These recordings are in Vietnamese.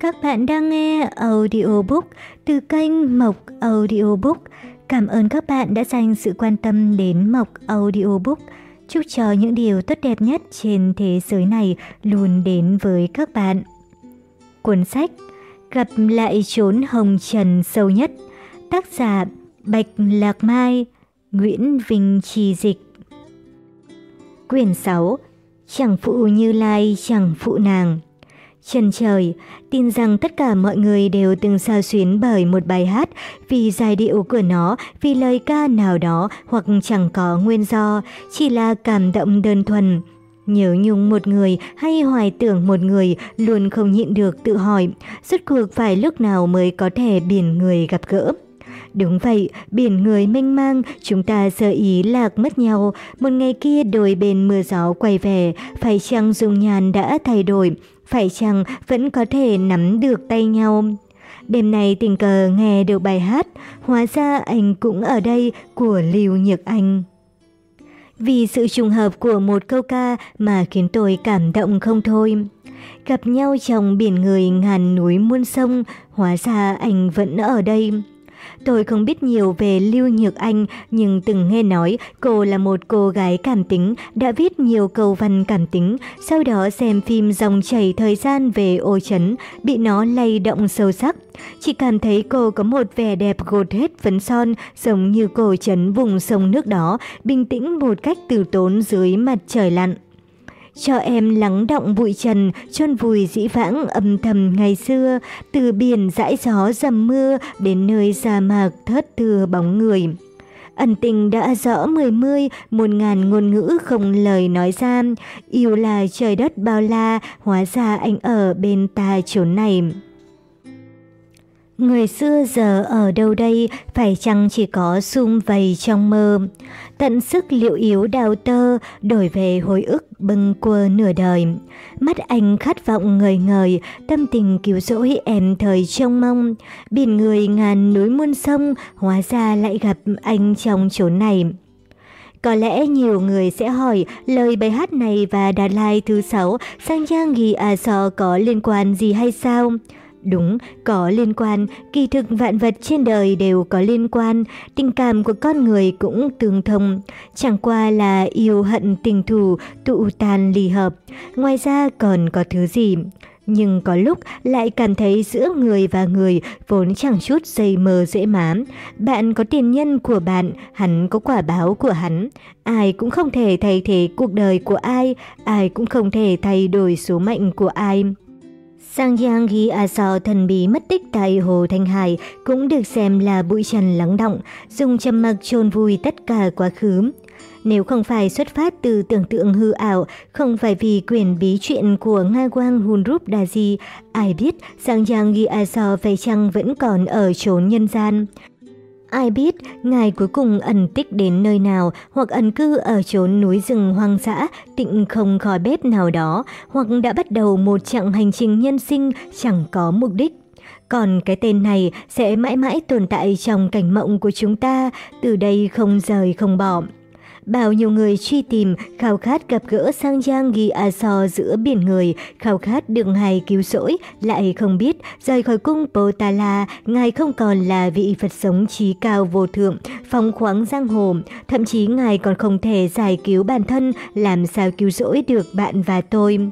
Các bạn đang nghe audiobook từ kênh Mộc Audiobook. Cảm ơn các bạn đã dành sự quan tâm đến Mộc Audiobook. Chúc cho những điều tốt đẹp nhất trên thế giới này luôn đến với các bạn. Cuốn sách Gặp lại chốn hồng trần sâu nhất, Tác giả Bạch Lạc Mai, Nguyễn Vinh Trì Dịch Quyển 6 Chẳng phụ như lai chẳng phụ nàng Trần trời, tin rằng tất cả mọi người đều từng sao xuyến bởi một bài hát vì giai điệu của nó, vì lời ca nào đó hoặc chẳng có nguyên do, chỉ là cảm động đơn thuần. Nhớ nhung một người hay hoài tưởng một người luôn không nhịn được tự hỏi, rốt cuộc phải lúc nào mới có thể biển người gặp gỡ. Đúng vậy, biển người mênh mang, chúng ta sơ ý lạc mất nhau. Một ngày kia đôi bên mưa gió quay về, phải chăng dung nhàn đã thay đổi, phải chăng vẫn có thể nắm được tay nhau. Đêm nay tình cờ nghe được bài hát, hóa ra anh cũng ở đây của Lưu Nhược Anh. Vì sự trùng hợp của một câu ca mà khiến tôi cảm động không thôi. Gặp nhau trong biển người ngàn núi muôn sông, hóa ra anh vẫn ở đây. Tôi không biết nhiều về Lưu Nhược Anh, nhưng từng nghe nói cô là một cô gái cảm tính, đã viết nhiều câu văn cảm tính, sau đó xem phim dòng chảy thời gian về ô chấn, bị nó lay động sâu sắc. Chỉ cảm thấy cô có một vẻ đẹp gột hết phấn son, giống như cô chấn vùng sông nước đó, bình tĩnh một cách từ tốn dưới mặt trời lặn. Cho em lắng động bụi trần, chôn vùi dĩ vãng âm thầm ngày xưa, từ biển dãi gió dầm mưa đến nơi sa mạc thất thừa bóng người. Ẩn tình đã rõ mười mươi, một ngàn ngôn ngữ không lời nói ra, yêu là trời đất bao la, hóa ra anh ở bên ta chốn này. Người xưa giờ ở đâu đây, phải chăng chỉ có sum vầy trong mơ. Tận sức liệu yếu đào tơ, đổi về hồi ức bâng quơ nửa đời. Mắt anh khát vọng ngời ngời, tâm tình cứu rỗi em thời trông mong. Biển người ngàn núi muôn sông, hóa ra lại gặp anh trong chốn này. Có lẽ nhiều người sẽ hỏi lời bài hát này và đà Lai thứ sáu sang giang ghi à sò có liên quan gì hay sao? Đúng, có liên quan, kỳ thực vạn vật trên đời đều có liên quan, tình cảm của con người cũng tương thông, chẳng qua là yêu hận tình thù, tụ tàn ly hợp, ngoài ra còn có thứ gì. Nhưng có lúc lại cảm thấy giữa người và người vốn chẳng chút dây mờ dễ mám. Bạn có tiền nhân của bạn, hắn có quả báo của hắn. Ai cũng không thể thay thế cuộc đời của ai, ai cũng không thể thay đổi số mệnh của ai. Sang Giang ghi A So thần bí mất tích tại Hồ Thanh Hải cũng được xem là bụi trần lắng động, dùng trầm mặc chôn vùi tất cả quá khứ. Nếu không phải xuất phát từ tưởng tượng hư ảo, không phải vì quyền bí truyện của Nga Quang Hunrup Daji, ai biết Sang Giang ghi A So phải chăng vẫn còn ở chốn nhân gian. Ai biết ngài cuối cùng ẩn tích đến nơi nào hoặc ẩn cư ở chốn núi rừng hoang dã, tịnh không khỏi bếp nào đó, hoặc đã bắt đầu một chặng hành trình nhân sinh chẳng có mục đích. Còn cái tên này sẽ mãi mãi tồn tại trong cảnh mộng của chúng ta, từ đây không rời không bỏ. Bao nhiêu người truy tìm, khao khát gặp gỡ sang giang ghi a so giữa biển người, khao khát được ngài cứu rỗi, lại không biết rời khỏi cung Potala, ngài không còn là vị Phật sống trí cao vô thượng, phong khoáng giang hồ, thậm chí ngài còn không thể giải cứu bản thân, làm sao cứu rỗi được bạn và tôi.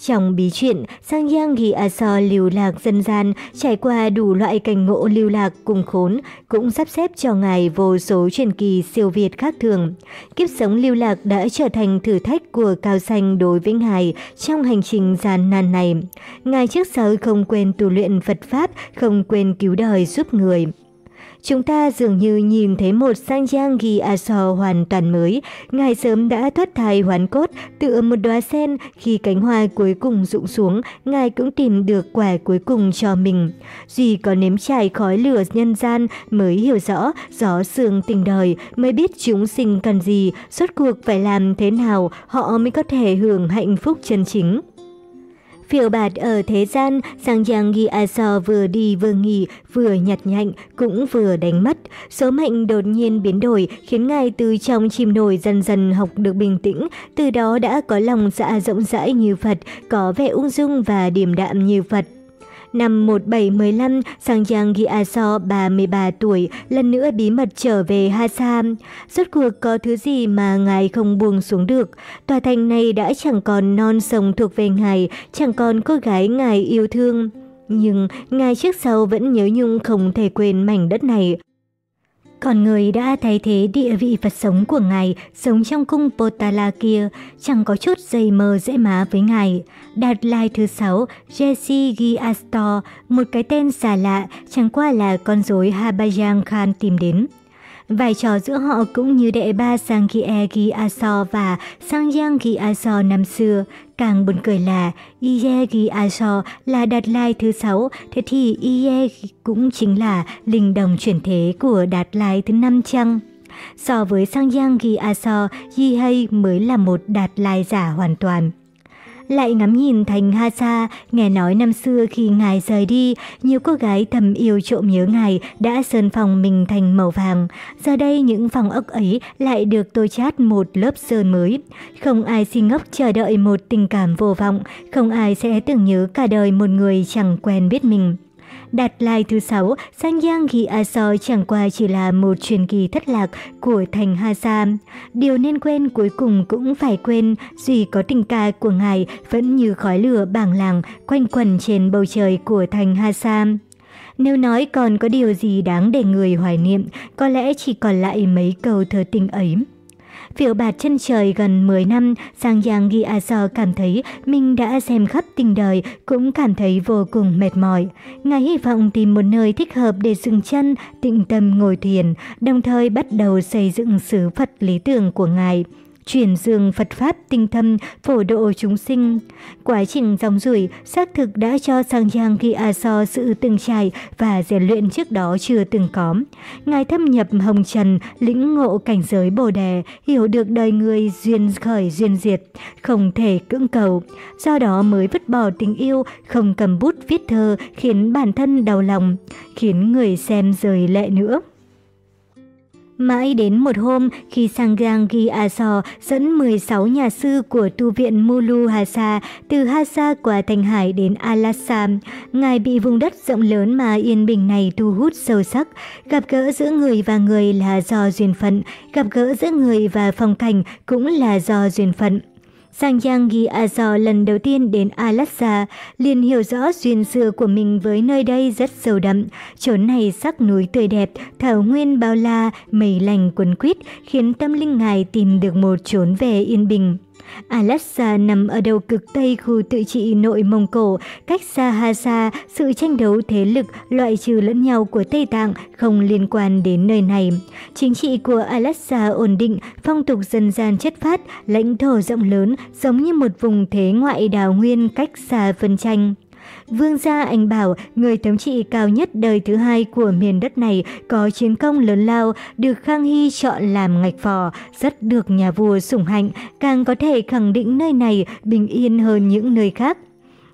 Trong bí truyện, Sang Yang ghi A So lưu lạc dân gian, trải qua đủ loại cảnh ngộ lưu lạc cùng khốn, cũng sắp xếp cho ngài vô số truyền kỳ siêu việt khác thường. Kiếp sống lưu lạc đã trở thành thử thách của Cao Xanh đối với ngài trong hành trình gian nan này. Ngài trước sau không quên tu luyện Phật Pháp, không quên cứu đời giúp người. Chúng ta dường như nhìn thấy một sang giang ghi a à so hoàn toàn mới. Ngài sớm đã thoát thai hoàn cốt, tựa một đóa sen, khi cánh hoa cuối cùng rụng xuống, Ngài cũng tìm được quả cuối cùng cho mình. Duy có nếm trải khói lửa nhân gian mới hiểu rõ gió sương tình đời, mới biết chúng sinh cần gì, suốt cuộc phải làm thế nào họ mới có thể hưởng hạnh phúc chân chính. Phiêu bạt ở thế gian, Sang Giang Ghi A So vừa đi vừa nghỉ, vừa nhặt nhạnh, cũng vừa đánh mất. Số mệnh đột nhiên biến đổi, khiến ngài từ trong chìm nổi dần dần học được bình tĩnh, từ đó đã có lòng dạ rộng rãi như Phật, có vẻ ung dung và điềm đạm như Phật. Năm 1715, Sang Giang Giaso, 33 tuổi lần nữa bí mật trở về Hasa. Rốt cuộc có thứ gì mà ngài không buông xuống được? Tòa thành này đã chẳng còn non sông thuộc về ngài, chẳng còn cô gái ngài yêu thương. Nhưng ngài trước sau vẫn nhớ nhung không thể quên mảnh đất này. Còn người đã thay thế địa vị Phật sống của ngài sống trong cung Potala kia, chẳng có chút dây mơ dễ má với ngài. Đạt lai thứ sáu, Jesse Giastor, một cái tên xa lạ, chẳng qua là con rối Habayang Khan tìm đến. Vai trò giữa họ cũng như đệ ba Sangye Gyatso và Sangyang Gyatso năm xưa. Càng buồn cười là Iye Aso là Đạt Lai thứ sáu, thế thì Iye cũng chính là linh đồng chuyển thế của Đạt Lai thứ năm chăng? So với Sangyangghi Aso, Yihei mới là một Đạt Lai giả hoàn toàn lại ngắm nhìn thành Ha Sa, nghe nói năm xưa khi ngài rời đi, nhiều cô gái thầm yêu trộm nhớ ngài đã sơn phòng mình thành màu vàng. Giờ đây những phòng ốc ấy lại được tô chát một lớp sơn mới. Không ai si ngốc chờ đợi một tình cảm vô vọng, không ai sẽ tưởng nhớ cả đời một người chẳng quen biết mình. Đạt lai thứ sáu, Sangyang Gyatso chẳng qua chỉ là một truyền kỳ thất lạc của thành Hasa. Điều nên quên cuối cùng cũng phải quên, duy có tình ca của ngài vẫn như khói lửa bảng làng quanh quẩn trên bầu trời của thành Hasa. Nếu nói còn có điều gì đáng để người hoài niệm, có lẽ chỉ còn lại mấy câu thơ tình ấy. Phiêu bạt chân trời gần 10 năm, Sang Yang sơ cảm thấy mình đã xem khắp tình đời, cũng cảm thấy vô cùng mệt mỏi. Ngài hy vọng tìm một nơi thích hợp để dừng chân, tĩnh tâm ngồi thiền, đồng thời bắt đầu xây dựng sứ Phật lý tưởng của Ngài chuyển dương Phật Pháp tinh thâm, phổ độ chúng sinh. Quá trình dòng rủi xác thực đã cho Sang Giang Ghi A So sự từng trải và rèn luyện trước đó chưa từng có. Ngài thâm nhập hồng trần, lĩnh ngộ cảnh giới bồ đề, hiểu được đời người duyên khởi duyên diệt, không thể cưỡng cầu. Do đó mới vứt bỏ tình yêu, không cầm bút viết thơ, khiến bản thân đau lòng, khiến người xem rời lệ nữa. Mãi đến một hôm, khi Sangang Gyatso dẫn 16 nhà sư của tu viện Mulu Hasa từ Hasa qua Thành Hải đến Alasam, Ngài bị vùng đất rộng lớn mà yên bình này thu hút sâu sắc. Gặp gỡ giữa người và người là do duyên phận, gặp gỡ giữa người và phong cảnh cũng là do duyên phận. Sang Yang Gi Azo lần đầu tiên đến Alaska, liền hiểu rõ duyên xưa của mình với nơi đây rất sâu đậm. Chốn này sắc núi tươi đẹp, thảo nguyên bao la, mây lành quấn quýt, khiến tâm linh ngài tìm được một chốn về yên bình. Alaska nằm ở đầu cực tây khu tự trị nội Mông Cổ, cách xa Hasa, sự tranh đấu thế lực loại trừ lẫn nhau của Tây Tạng không liên quan đến nơi này. Chính trị của Alaska ổn định, phong tục dân gian chất phát, lãnh thổ rộng lớn, giống như một vùng thế ngoại đào nguyên cách xa phân tranh. Vương gia anh bảo người thống trị cao nhất đời thứ hai của miền đất này có chiến công lớn lao, được Khang Hy chọn làm ngạch phò, rất được nhà vua sủng hạnh, càng có thể khẳng định nơi này bình yên hơn những nơi khác.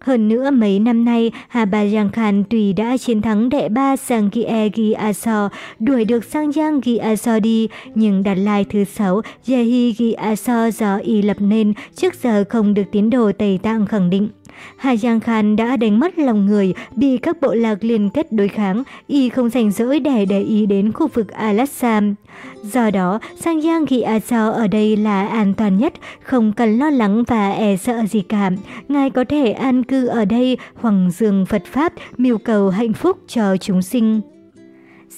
Hơn nữa mấy năm nay, Hà Bà Giang Khan tùy đã chiến thắng đệ ba Sang Gie Gi Aso, đuổi được Sang Giang Gi So đi, nhưng đặt lại thứ sáu, Yehi Gi So do y lập nên trước giờ không được tiến đồ Tây Tạng khẳng định. Hà Giang Khan đã đánh mất lòng người, bị các bộ lạc liên kết đối kháng, y không rảnh rỗi để để ý đến khu vực Alassam. Do đó, Sang Giang Ghi A Sao ở đây là an toàn nhất, không cần lo lắng và e sợ gì cả. Ngài có thể an cư ở đây, hoàng dương Phật Pháp, mưu cầu hạnh phúc cho chúng sinh.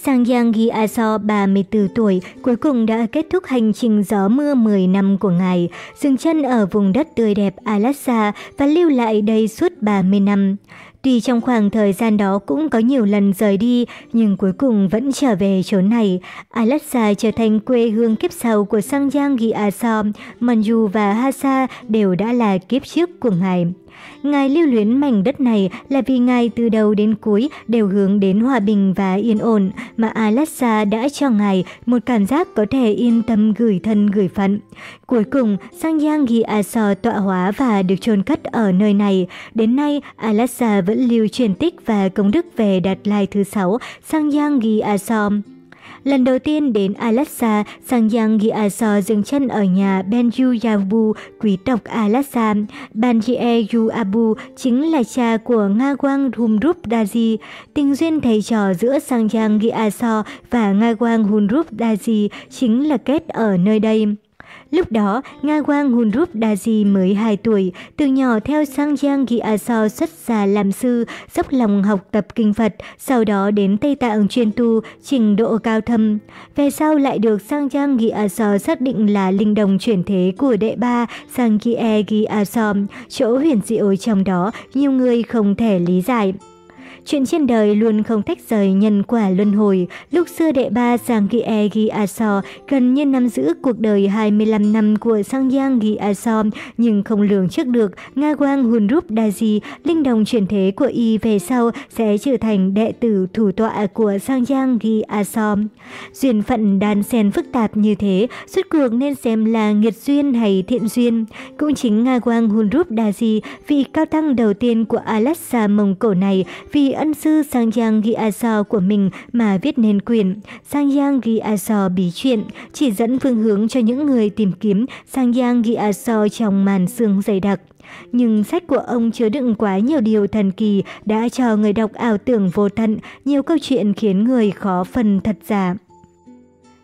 Sang Yang Gyatso 34 tuổi cuối cùng đã kết thúc hành trình gió mưa 10 năm của ngài, dừng chân ở vùng đất tươi đẹp Alaska và lưu lại đây suốt 30 năm. Tuy trong khoảng thời gian đó cũng có nhiều lần rời đi, nhưng cuối cùng vẫn trở về chỗ này. Alaska trở thành quê hương kiếp sau của Sang Yang Aso, Manju và Hasa đều đã là kiếp trước của ngài. Ngài lưu luyến mảnh đất này là vì Ngài từ đầu đến cuối đều hướng đến hòa bình và yên ổn, mà Alaska đã cho Ngài một cảm giác có thể yên tâm gửi thân gửi phận. Cuối cùng, Sangyang Gyatso tọa hóa và được chôn cất ở nơi này. Đến nay, Alaska vẫn lưu truyền tích và công đức về Đạt Lai thứ sáu Sangyangi Asom. Lần đầu tiên đến Alassa, Sangyang Giaso dừng chân ở nhà Benju Yabu, quý tộc Alaska. Banjie Yuabu chính là cha của Nga Quang Humrup Daji. Tình duyên thầy trò giữa Sangyang Giaso và Nga Quang Humrup Daji chính là kết ở nơi đây. Lúc đó, Nga Quang Hunrup Daji mới 2 tuổi, từ nhỏ theo Sang Giang Gyatso xuất gia làm sư, dốc lòng học tập kinh Phật, sau đó đến Tây Tạng chuyên tu, trình độ cao thâm. Về sau lại được Sang Giang Gyatso xác định là linh đồng chuyển thế của đệ ba Sang kie Gyatso, chỗ huyền diệu trong đó nhiều người không thể lý giải. Chuyện trên đời luôn không tách rời nhân quả luân hồi. Lúc xưa đệ ba Sang Gie So gần như nắm giữ cuộc đời 25 năm của Sang Yang Gyatso, nhưng không lường trước được Nga Quang Hunrup Daji, linh đồng chuyển thế của y về sau sẽ trở thành đệ tử thủ tọa của Sang Yang Gyatso. Duyên phận đan xen phức tạp như thế, suốt cuộc nên xem là nghiệt duyên hay thiện duyên. Cũng chính Nga Quang Hunrup Daji, vị cao tăng đầu tiên của Alassa Mông Cổ này, vì ân sư Sangyang Gyatso của mình mà viết nên quyển Sangyang Gyatso bí truyện chỉ dẫn phương hướng cho những người tìm kiếm Sangyang Gyatso trong màn sương dày đặc. Nhưng sách của ông chứa đựng quá nhiều điều thần kỳ đã cho người đọc ảo tưởng vô tận, nhiều câu chuyện khiến người khó phần thật giả.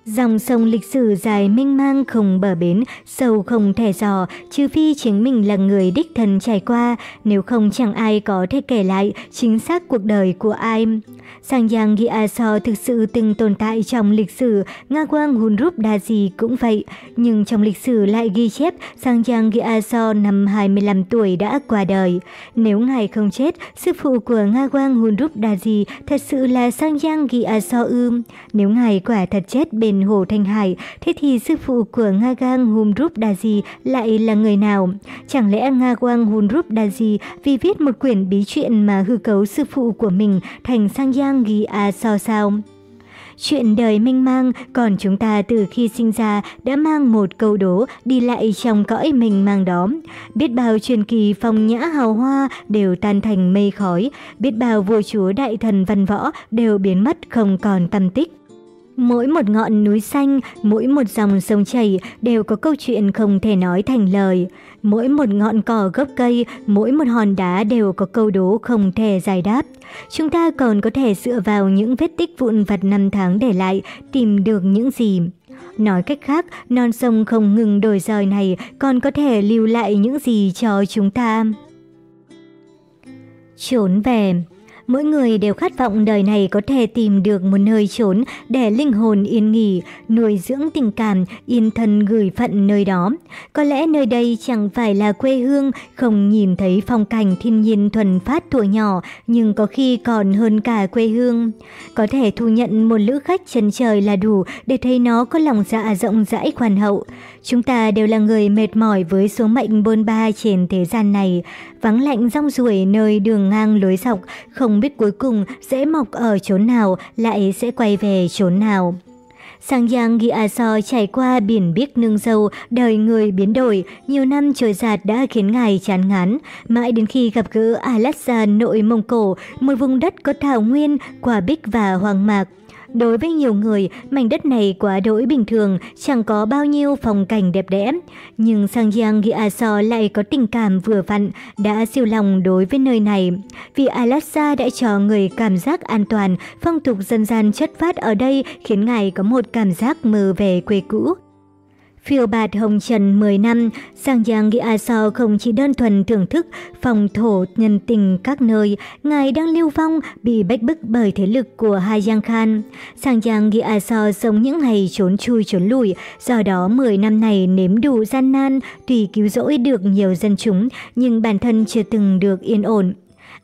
Dòng sông lịch sử dài mênh mang không bờ bến, sâu không thể dò, trừ phi chính mình là người đích thân trải qua, nếu không chẳng ai có thể kể lại chính xác cuộc đời của ai. sang giang giaso thực sự từng tồn tại trong lịch sử, Nga Quang Hunrup Daji cũng vậy, nhưng trong lịch sử lại ghi chép sang giang giaso năm 25 tuổi đã qua đời. Nếu ngài không chết, sư phụ của Nga Quang Hunrup Daji thật sự là sang giang giaso ư? Nếu ngài quả thật chết bên tên Hồ Thanh Hải, thế thì sư phụ của Nga Gang Humrup Daji lại là người nào? Chẳng lẽ Nga Quang Humrup Daji vì viết một quyển bí truyện mà hư cấu sư phụ của mình thành sang giang ghi a sao sao? Chuyện đời mênh mang, còn chúng ta từ khi sinh ra đã mang một câu đố đi lại trong cõi mình mang đó. Biết bao truyền kỳ phong nhã hào hoa đều tan thành mây khói, biết bao vua chúa đại thần văn võ đều biến mất không còn tâm tích. Mỗi một ngọn núi xanh, mỗi một dòng sông chảy đều có câu chuyện không thể nói thành lời. Mỗi một ngọn cỏ gốc cây, mỗi một hòn đá đều có câu đố không thể giải đáp. Chúng ta còn có thể dựa vào những vết tích vụn vặt năm tháng để lại, tìm được những gì. Nói cách khác, non sông không ngừng đổi rời này còn có thể lưu lại những gì cho chúng ta. Trốn về Mỗi người đều khát vọng đời này có thể tìm được một nơi trốn để linh hồn yên nghỉ, nuôi dưỡng tình cảm, yên thân gửi phận nơi đó. Có lẽ nơi đây chẳng phải là quê hương, không nhìn thấy phong cảnh thiên nhiên thuần phát tuổi nhỏ, nhưng có khi còn hơn cả quê hương. Có thể thu nhận một lữ khách chân trời là đủ để thấy nó có lòng dạ rộng rãi khoan hậu. Chúng ta đều là người mệt mỏi với số mệnh bôn ba trên thế gian này, vắng lạnh rong ruổi nơi đường ngang lối dọc, không biết cuối cùng sẽ mọc ở chốn nào, lại sẽ quay về chốn nào. Sang Giang Gyatso trải qua biển biếc nương dâu, đời người biến đổi, nhiều năm trôi giạt đã khiến ngài chán ngán. Mãi đến khi gặp gỡ Alassa nội Mông Cổ, một vùng đất có thảo nguyên, quả bích và hoang mạc. Đối với nhiều người, mảnh đất này quá đỗi bình thường, chẳng có bao nhiêu phong cảnh đẹp đẽ. Nhưng Sang Giang Gyatso lại có tình cảm vừa vặn, đã siêu lòng đối với nơi này. Vì Alaska đã cho người cảm giác an toàn, phong tục dân gian chất phát ở đây khiến ngài có một cảm giác mơ về quê cũ. Phiêu bạt hồng trần 10 năm, Sang Giang Gyatso không chỉ đơn thuần thưởng thức phòng thổ nhân tình các nơi, ngài đang lưu vong bị bách bức bởi thế lực của Hai Giang Khan. Sang Giang Gyatso sống những ngày trốn chui trốn lùi, do đó 10 năm này nếm đủ gian nan, tùy cứu rỗi được nhiều dân chúng, nhưng bản thân chưa từng được yên ổn.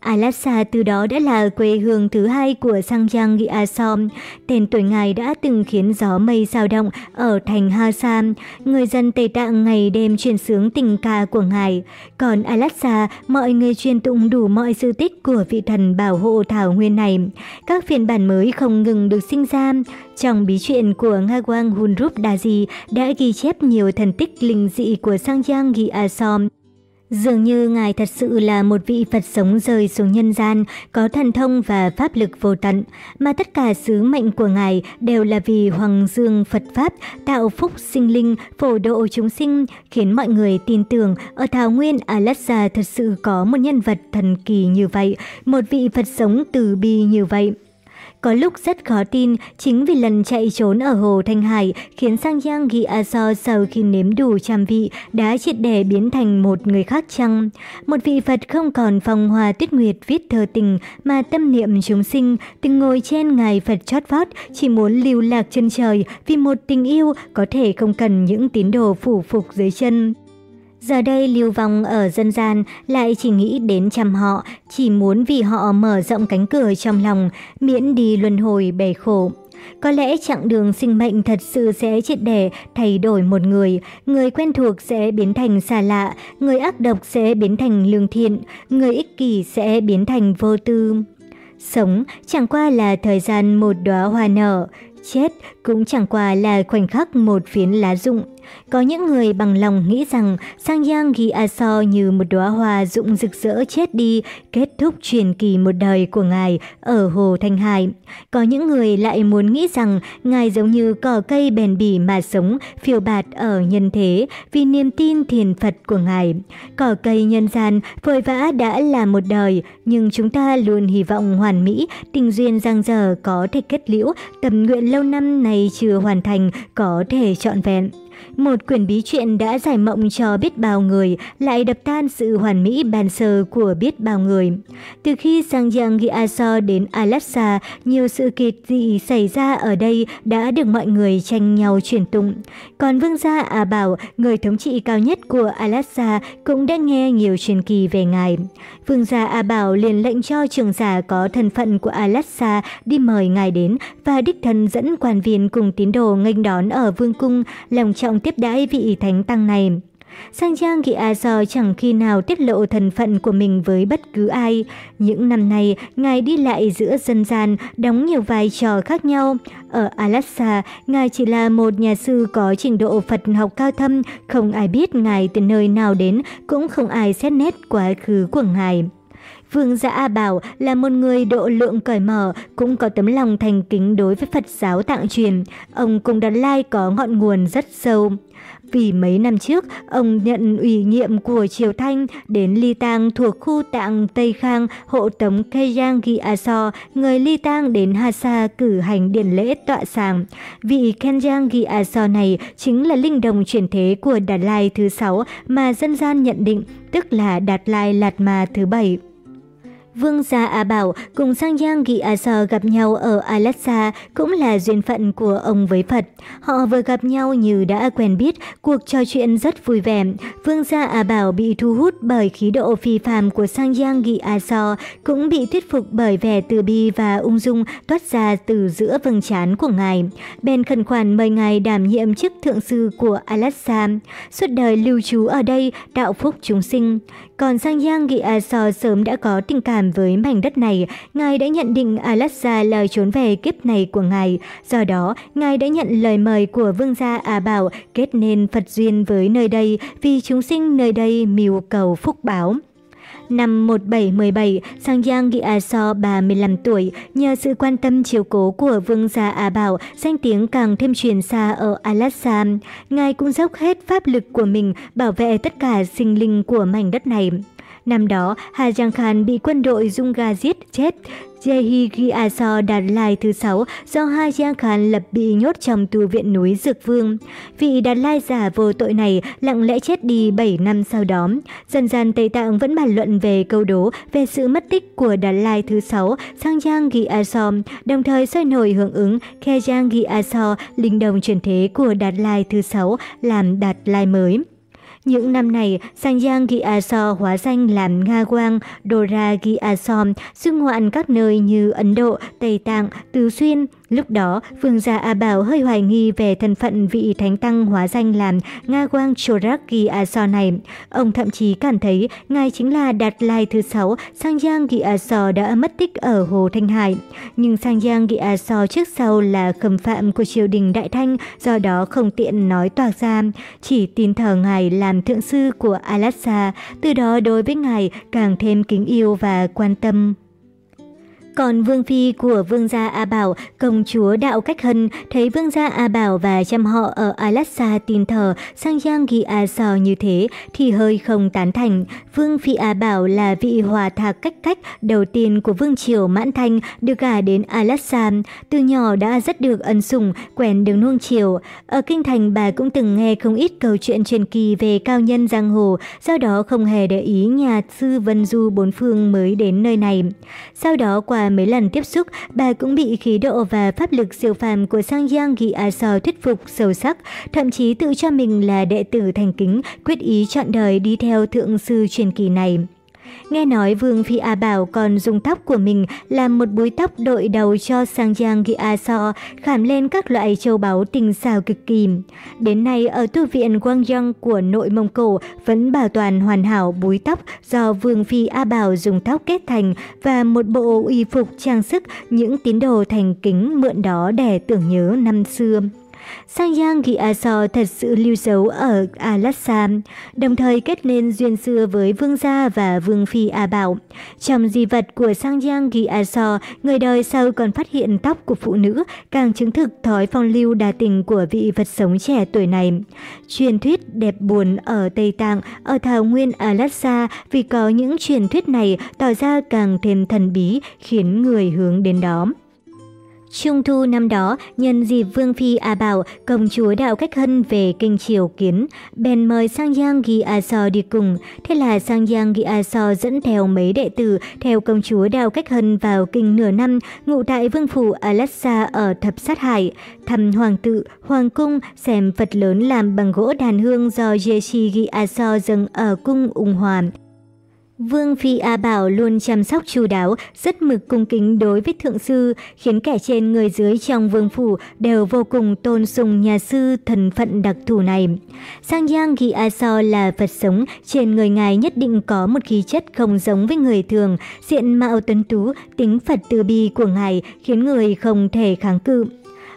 Alaska từ đó đã là quê hương thứ hai của Sangyang Gyasom. Tên tuổi ngài đã từng khiến gió mây dao động ở thành Hasa. Người dân Tây Tạng ngày đêm truyền sướng tình ca của ngài. Còn Alaska, mọi người truyền tụng đủ mọi sự tích của vị thần bảo hộ thảo nguyên này. Các phiên bản mới không ngừng được sinh ra. Trong bí truyện của Nga Quang Hunrup Daji đã ghi chép nhiều thần tích linh dị của Sangyang Gyasom. Dường như Ngài thật sự là một vị Phật sống rời xuống nhân gian, có thần thông và pháp lực vô tận, mà tất cả sứ mệnh của Ngài đều là vì Hoàng Dương Phật Pháp, tạo phúc sinh linh, phổ độ chúng sinh, khiến mọi người tin tưởng ở Thảo Nguyên Alaska thật sự có một nhân vật thần kỳ như vậy, một vị Phật sống từ bi như vậy. Có lúc rất khó tin, chính vì lần chạy trốn ở Hồ Thanh Hải khiến Sang Giang Ghi A So sau khi nếm đủ trăm vị đã triệt để biến thành một người khác chăng? Một vị Phật không còn phong hòa tuyết nguyệt viết thơ tình mà tâm niệm chúng sinh, từng ngồi trên ngài Phật chót vót, chỉ muốn lưu lạc chân trời vì một tình yêu có thể không cần những tín đồ phủ phục dưới chân. Giờ đây lưu vong ở dân gian lại chỉ nghĩ đến chăm họ, chỉ muốn vì họ mở rộng cánh cửa trong lòng, miễn đi luân hồi bể khổ. Có lẽ chặng đường sinh mệnh thật sự sẽ triệt để thay đổi một người, người quen thuộc sẽ biến thành xa lạ, người ác độc sẽ biến thành lương thiện, người ích kỷ sẽ biến thành vô tư. Sống chẳng qua là thời gian một đóa hoa nở, chết cũng chẳng qua là khoảnh khắc một phiến lá rụng. Có những người bằng lòng nghĩ rằng Sang Yang Ghi A So như một đóa hoa rụng rực rỡ chết đi, kết thúc truyền kỳ một đời của Ngài ở Hồ Thanh Hải. Có những người lại muốn nghĩ rằng Ngài giống như cỏ cây bền bỉ mà sống, phiêu bạt ở nhân thế vì niềm tin thiền Phật của Ngài. Cỏ cây nhân gian vội vã đã là một đời, nhưng chúng ta luôn hy vọng hoàn mỹ, tình duyên giang dở có thể kết liễu, tầm nguyện lâu năm này chưa hoàn thành có thể trọn vẹn. Một quyển bí truyện đã giải mộng cho biết bao người, lại đập tan sự hoàn mỹ bàn sơ của biết bao người. Từ khi sang Yang Gyaso đến Alaska, nhiều sự kiện dị xảy ra ở đây đã được mọi người tranh nhau truyền tụng. Còn vương gia A Bảo, người thống trị cao nhất của Alaska, cũng đã nghe nhiều truyền kỳ về ngài. Vương gia A Bảo liền lệnh cho trường giả có thân phận của Alaska đi mời ngài đến và đích thân dẫn quan viên cùng tín đồ nghênh đón ở vương cung, lòng trọng tiếp đãi vị thánh tăng này. Sang Giang Kỳ A So chẳng khi nào tiết lộ thân phận của mình với bất cứ ai. Những năm nay, Ngài đi lại giữa dân gian, đóng nhiều vai trò khác nhau. Ở Alaska, Ngài chỉ là một nhà sư có trình độ Phật học cao thâm, không ai biết Ngài từ nơi nào đến, cũng không ai xét nét quá khứ của Ngài. Vương Gia A Bảo là một người độ lượng cởi mở, cũng có tấm lòng thành kính đối với Phật giáo tạng truyền. Ông cùng Đạt Lai có ngọn nguồn rất sâu. Vì mấy năm trước, ông nhận ủy nhiệm của Triều Thanh đến Ly Tang thuộc khu tạng Tây Khang hộ tống Kejang Gi So, người Ly Tang đến Hasa cử hành điển lễ tọa sàng. Vị Kenjang Gi So này chính là linh đồng chuyển thế của Đạt Lai thứ sáu mà dân gian nhận định, tức là Đạt Lai Lạt Ma thứ bảy. Vương gia A Bảo cùng Sang Giang Ghi A Sơ gặp nhau ở Alaska cũng là duyên phận của ông với Phật. Họ vừa gặp nhau như đã quen biết, cuộc trò chuyện rất vui vẻ. Vương gia A Bảo bị thu hút bởi khí độ phi phàm của Sang Giang Ghi A Sơ, cũng bị thuyết phục bởi vẻ từ bi và ung dung toát ra từ giữa vầng trán của ngài. Ben khẩn khoản mời ngài đảm nhiệm chức thượng sư của Alaska. Suốt đời lưu trú ở đây, đạo phúc chúng sinh. Còn Sang Giang Ghi A Sơ sớm đã có tình cảm làm với mảnh đất này, Ngài đã nhận định Alaska là trốn về kiếp này của Ngài. Do đó, Ngài đã nhận lời mời của vương gia A Bảo kết nên Phật duyên với nơi đây vì chúng sinh nơi đây mưu cầu phúc báo. Năm 1717, Sang Giang Gị A So 35 tuổi, nhờ sự quan tâm chiếu cố của vương gia A Bảo, danh tiếng càng thêm truyền xa ở Alaska. Ngài cũng dốc hết pháp lực của mình bảo vệ tất cả sinh linh của mảnh đất này. Năm đó, Hà Giang Khan bị quân đội Junga giết chết. Jehi Giaso đạt lai thứ sáu do Hà Giang Khan lập bị nhốt trong tu viện núi Dược Vương. Vị đạt lai giả vô tội này lặng lẽ chết đi 7 năm sau đó. Dần dần Tây Tạng vẫn bàn luận về câu đố về sự mất tích của đạt lai thứ sáu Sang Giang Giaso, đồng thời sôi nổi hưởng ứng Khe Giang Giaso, linh đồng truyền thế của đạt lai thứ sáu làm đạt lai mới. Những năm này, Sangyang Gyaso hóa danh làm Nga Quang, Dora Gyasom, xưng hoạn các nơi như Ấn Độ, Tây Tạng, Tứ Xuyên. Lúc đó, vương gia A Bảo hơi hoài nghi về thân phận vị thánh tăng hóa danh làm Nga Quang Choraki Aso này. Ông thậm chí cảm thấy ngài chính là Đạt Lai thứ sáu Sang Giang Ghi Aso đã mất tích ở Hồ Thanh Hải. Nhưng Sang Giang Ghi Aso trước sau là khâm phạm của triều đình Đại Thanh, do đó không tiện nói toạc ra, chỉ tin thờ ngài làm thượng sư của Alassa, từ đó đối với ngài càng thêm kính yêu và quan tâm. Còn vương phi của vương gia A Bảo, công chúa Đạo Cách Hân, thấy vương gia A Bảo và chăm họ ở Alassa tin thờ sang Giang Ghi A Sò như thế thì hơi không tán thành. Vương phi A Bảo là vị hòa thạc cách cách đầu tiên của vương triều Mãn Thanh được gả đến Alassa. Từ nhỏ đã rất được ân sủng, quen đường nuông chiều. Ở Kinh Thành bà cũng từng nghe không ít câu chuyện truyền kỳ về cao nhân giang hồ, do đó không hề để ý nhà sư Vân Du bốn phương mới đến nơi này. Sau đó qua mấy lần tiếp xúc, bà cũng bị khí độ và pháp lực siêu phàm của Sang Giang Ghi A So thuyết phục sâu sắc, thậm chí tự cho mình là đệ tử thành kính, quyết ý chọn đời đi theo thượng sư truyền kỳ này. Nghe nói Vương Phi A Bảo còn dùng tóc của mình làm một búi tóc đội đầu cho Sang Giang Ghi A So, khảm lên các loại châu báu tinh xào cực kỳ. Đến nay ở tu viện Quang giang của nội Mông Cổ vẫn bảo toàn hoàn hảo búi tóc do Vương Phi A Bảo dùng tóc kết thành và một bộ y phục trang sức những tín đồ thành kính mượn đó để tưởng nhớ năm xưa. Sang Yang Gyaso thật sự lưu dấu ở Alassa, đồng thời kết nên duyên xưa với vương gia và vương phi A Bảo. Trong di vật của Sang Yang Gyaso, người đời sau còn phát hiện tóc của phụ nữ, càng chứng thực thói phong lưu đa tình của vị vật sống trẻ tuổi này. Truyền thuyết đẹp buồn ở Tây Tạng, ở Thảo Nguyên Alassa vì có những truyền thuyết này tỏ ra càng thêm thần bí, khiến người hướng đến đó. Trung thu năm đó, nhân dịp Vương Phi A Bảo, công chúa Đạo Cách Hân về kinh triều kiến, bèn mời Sang Giang Ghi A So đi cùng. Thế là Sang Giang Ghi A So dẫn theo mấy đệ tử theo công chúa Đạo Cách Hân vào kinh nửa năm, ngụ tại Vương Phủ Alassa ở Thập Sát Hải, thăm hoàng tự, hoàng cung, xem Phật lớn làm bằng gỗ đàn hương do Jeshi Ghi A So dâng ở cung ung hoàn. Vương Phi A Bảo luôn chăm sóc chu đáo, rất mực cung kính đối với thượng sư, khiến kẻ trên người dưới trong vương phủ đều vô cùng tôn sùng nhà sư thần phận đặc thù này. Sang Giang Ghi A So là Phật sống, trên người ngài nhất định có một khí chất không giống với người thường, diện mạo tuấn tú, tính Phật từ bi của ngài khiến người không thể kháng cự.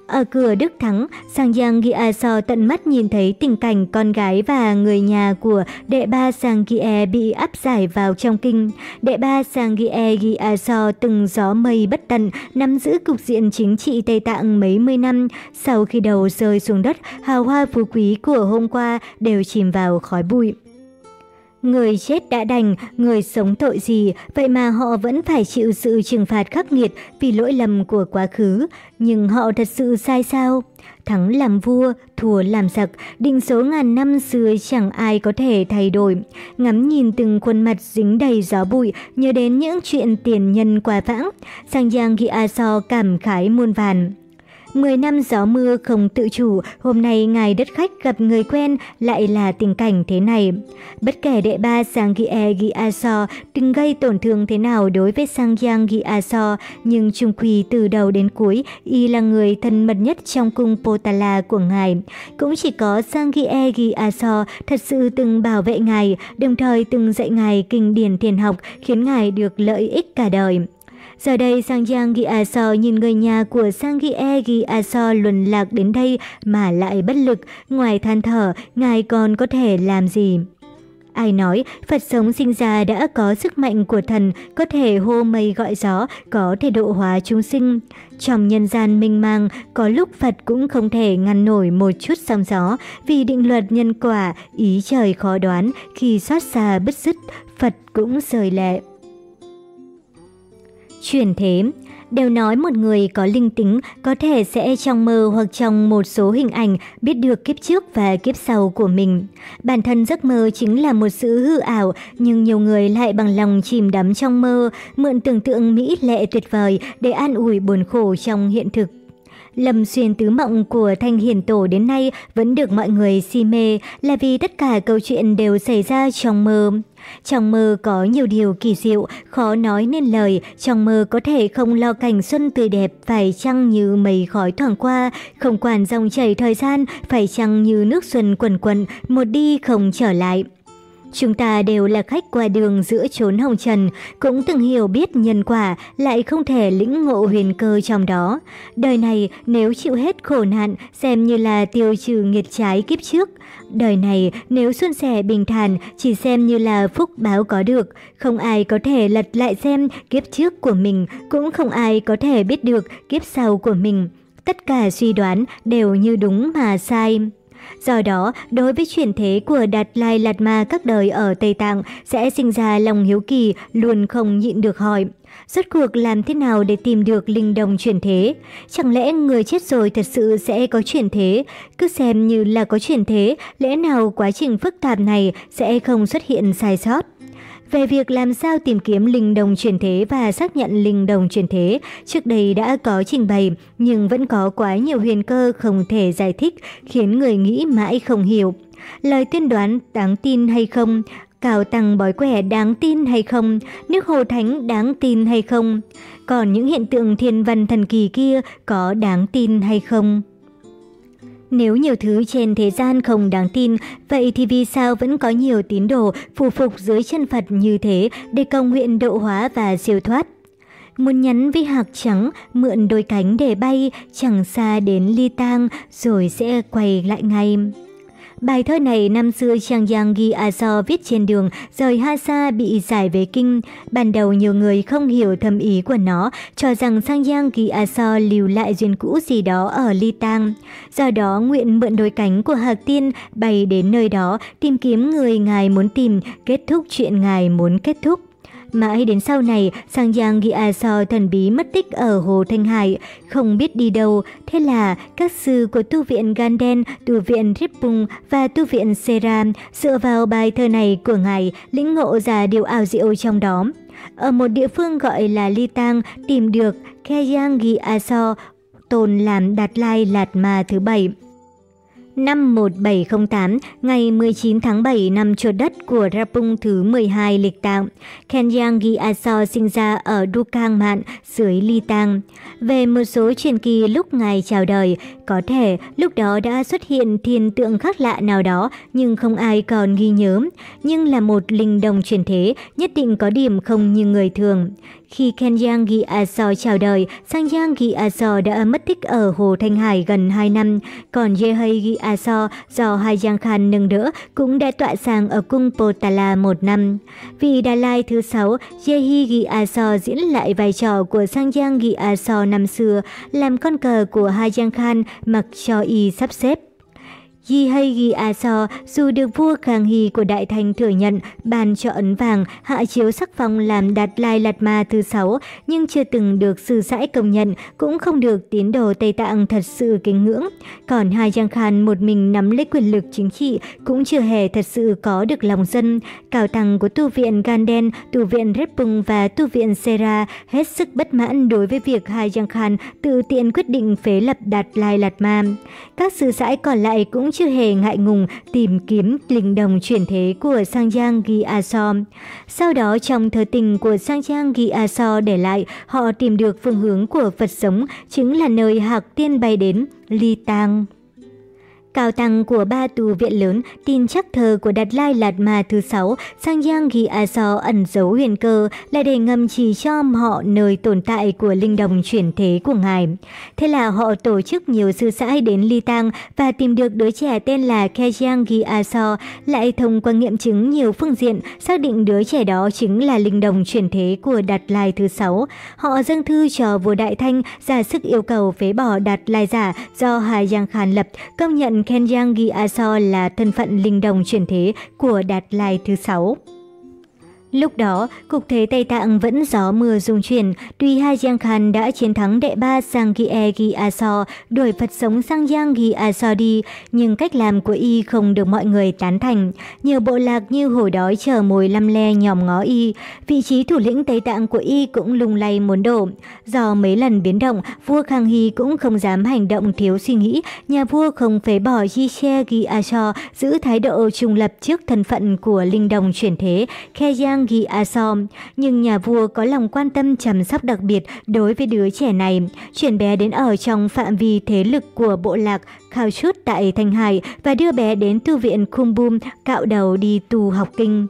Ở cửa Đức Thắng, Sang Giang Gia So tận mắt nhìn thấy tình cảnh con gái và người nhà của đệ ba Sang Gia bị áp giải vào trong kinh. Đệ ba Sang Gia Gia So từng gió mây bất tận, nắm giữ cục diện chính trị Tây Tạng mấy mươi năm. Sau khi đầu rơi xuống đất, hào hoa phú quý của hôm qua đều chìm vào khói bụi. Người chết đã đành, người sống tội gì, vậy mà họ vẫn phải chịu sự trừng phạt khắc nghiệt vì lỗi lầm của quá khứ. Nhưng họ thật sự sai sao? Thắng làm vua, thua làm giặc, định số ngàn năm xưa chẳng ai có thể thay đổi. Ngắm nhìn từng khuôn mặt dính đầy gió bụi, nhớ đến những chuyện tiền nhân qua vãng. Sang Giang Ghi A So cảm khái muôn vàn. Mười năm gió mưa không tự chủ, hôm nay ngài đất khách gặp người quen lại là tình cảnh thế này. Bất kể đệ ba Sang Gie Giaso từng gây tổn thương thế nào đối với Sang Giang Giaso, nhưng trung quy từ đầu đến cuối, y là người thân mật nhất trong cung Potala của ngài. Cũng chỉ có Sang Gie Giaso thật sự từng bảo vệ ngài, đồng thời từng dạy ngài kinh điển thiền học, khiến ngài được lợi ích cả đời. Giờ đây Sang Giang Ghi A So nhìn người nhà của Sang Ghi E Ghi A So lạc đến đây mà lại bất lực, ngoài than thở, ngài còn có thể làm gì? Ai nói Phật sống sinh ra đã có sức mạnh của thần, có thể hô mây gọi gió, có thể độ hóa chúng sinh. Trong nhân gian minh mang, có lúc Phật cũng không thể ngăn nổi một chút sóng gió, vì định luật nhân quả, ý trời khó đoán, khi xót xa bứt rứt, Phật cũng rời lệ. Chuyển thế Đều nói một người có linh tính có thể sẽ trong mơ hoặc trong một số hình ảnh biết được kiếp trước và kiếp sau của mình. Bản thân giấc mơ chính là một sự hư ảo, nhưng nhiều người lại bằng lòng chìm đắm trong mơ, mượn tưởng tượng mỹ lệ tuyệt vời để an ủi buồn khổ trong hiện thực. Lâm xuyên tứ mộng của Thanh Hiền Tổ đến nay vẫn được mọi người si mê là vì tất cả câu chuyện đều xảy ra trong mơ. Trong mơ có nhiều điều kỳ diệu, khó nói nên lời, trong mơ có thể không lo cảnh xuân tươi đẹp, phải chăng như mây khói thoảng qua, không quản dòng chảy thời gian, phải chăng như nước xuân quần quần, một đi không trở lại. Chúng ta đều là khách qua đường giữa chốn hồng trần, cũng từng hiểu biết nhân quả, lại không thể lĩnh ngộ huyền cơ trong đó. Đời này nếu chịu hết khổ nạn, xem như là tiêu trừ nghiệt trái kiếp trước. Đời này nếu xuân sẻ bình thản, chỉ xem như là phúc báo có được. Không ai có thể lật lại xem kiếp trước của mình, cũng không ai có thể biết được kiếp sau của mình. Tất cả suy đoán đều như đúng mà sai. Do đó, đối với chuyển thế của Đạt Lai Lạt Ma các đời ở Tây Tạng sẽ sinh ra lòng hiếu kỳ, luôn không nhịn được hỏi. Rốt cuộc làm thế nào để tìm được linh đồng chuyển thế? Chẳng lẽ người chết rồi thật sự sẽ có chuyển thế? Cứ xem như là có chuyển thế, lẽ nào quá trình phức tạp này sẽ không xuất hiện sai sót? Về việc làm sao tìm kiếm linh đồng chuyển thế và xác nhận linh đồng chuyển thế, trước đây đã có trình bày, nhưng vẫn có quá nhiều huyền cơ không thể giải thích, khiến người nghĩ mãi không hiểu. Lời tuyên đoán đáng tin hay không? cào tăng bói quẻ đáng tin hay không? Nước hồ thánh đáng tin hay không? Còn những hiện tượng thiên văn thần kỳ kia có đáng tin hay không? Nếu nhiều thứ trên thế gian không đáng tin, vậy thì vì sao vẫn có nhiều tín đồ phù phục dưới chân Phật như thế để cầu nguyện độ hóa và siêu thoát? Muốn nhắn với hạc trắng, mượn đôi cánh để bay, chẳng xa đến ly tang, rồi sẽ quay lại ngay. Bài thơ này năm xưa Trang Giang ghi A So viết trên đường rời Ha Sa bị giải về kinh. Ban đầu nhiều người không hiểu thâm ý của nó, cho rằng Sang Giang ghi A So lưu lại duyên cũ gì đó ở Ly Tang. Do đó nguyện mượn đôi cánh của Hạc Tiên bay đến nơi đó tìm kiếm người ngài muốn tìm, kết thúc chuyện ngài muốn kết thúc. Mãi đến sau này, Sang Giang ghi A So thần bí mất tích ở Hồ Thanh Hải, không biết đi đâu. Thế là các sư của tu viện Ganden, tu viện Rippung và tu viện Seram dựa vào bài thơ này của ngài lĩnh ngộ ra điều ảo diệu trong đó. Ở một địa phương gọi là Ly Tang tìm được Keyang ghi A So tồn làm Đạt Lai Lạt Ma thứ bảy. Năm 1708, ngày 19 tháng 7 năm chuột đất của Rapung thứ 12 lịch tạng, Kenyang Gyatso sinh ra ở Dukang Mạn dưới Ly Tang. Về một số truyền kỳ lúc ngài chào đời, có thể lúc đó đã xuất hiện thiên tượng khác lạ nào đó nhưng không ai còn ghi nhớ. Nhưng là một linh đồng truyền thế, nhất định có điểm không như người thường. Khi Kenyang Gyatso chào đời, Sangyang Gyatso đã mất tích ở Hồ Thanh Hải gần 2 năm, còn Yehei Gyatso do Hai Giang Khan nâng đỡ cũng đã tọa sang ở cung Potala một năm. Vì Đà Lai thứ 6, Yehi Gyatso diễn lại vai trò của Sangyang Gyatso năm xưa, làm con cờ của Hai Giang Khan mặc cho y sắp xếp. Yi hay A So dù được vua Khang Hy của Đại Thành thừa nhận ban cho ấn vàng hạ chiếu sắc phong làm đạt lai lạt ma thứ sáu nhưng chưa từng được sư sãi công nhận cũng không được tín đồ Tây Tạng thật sự kính ngưỡng. Còn hai Giang Khan một mình nắm lấy quyền lực chính trị cũng chưa hề thật sự có được lòng dân. Cao tăng của tu viện Ganden, tu viện Repung và tu viện Sera hết sức bất mãn đối với việc hai Giang Khan tự tiện quyết định phế lập đạt lai lạt ma. Các sư sãi còn lại cũng chưa hề ngại ngùng tìm kiếm linh đồng chuyển thế của Sang Giang Ghi A Sau đó trong thơ tình của Sang Giang Ghi Aso để lại, họ tìm được phương hướng của Phật sống, chính là nơi Hạc Tiên bay đến, Ly Tang. Cao tăng của ba tù viện lớn tin chắc thờ của Đạt Lai Lạt Ma thứ sáu, sang Giang ghi A So ẩn giấu huyền cơ là để ngầm chỉ cho họ nơi tồn tại của linh đồng chuyển thế của ngài. Thế là họ tổ chức nhiều sư sãi đến Ly Tang và tìm được đứa trẻ tên là Kejiang ghi A So lại thông qua nghiệm chứng nhiều phương diện, xác định đứa trẻ đó chính là linh đồng chuyển thế của Đạt Lai thứ sáu. Họ dâng thư cho vua Đại Thanh ra sức yêu cầu phế bỏ Đạt Lai giả do Hà Giang Khan lập, công nhận Kenyang Gyatso là thân phận linh đồng chuyển thế của Đạt Lai thứ sáu. Lúc đó, cục thế Tây Tạng vẫn gió mưa rung chuyển, tuy Hai Giang Khan đã chiến thắng đệ ba Sangye Gi Aso, đuổi Phật sống sang Giang Gi Aso đi, nhưng cách làm của y không được mọi người tán thành. Nhiều bộ lạc như hồi đói chờ mồi lăm le nhòm ngó y, vị trí thủ lĩnh Tây Tạng của y cũng lung lay muốn đổ. Do mấy lần biến động, vua Khang Hy cũng không dám hành động thiếu suy nghĩ, nhà vua không phế bỏ Ji She Gi Aso, giữ thái độ trung lập trước thân phận của linh đồng chuyển thế, Khe Giang Giang Gi Asom, nhưng nhà vua có lòng quan tâm chăm sóc đặc biệt đối với đứa trẻ này, chuyển bé đến ở trong phạm vi thế lực của bộ lạc Khao Chút tại Thanh Hải và đưa bé đến tu viện Kumbum cạo đầu đi tu học kinh.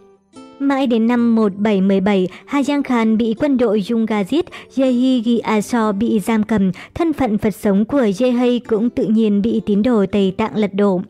Mãi đến năm 1717, Hayang Khan bị quân đội Yunga giết, Yehi Gyaso bị giam cầm, thân phận Phật sống của Yehi cũng tự nhiên bị tín đồ Tây Tạng lật đổ.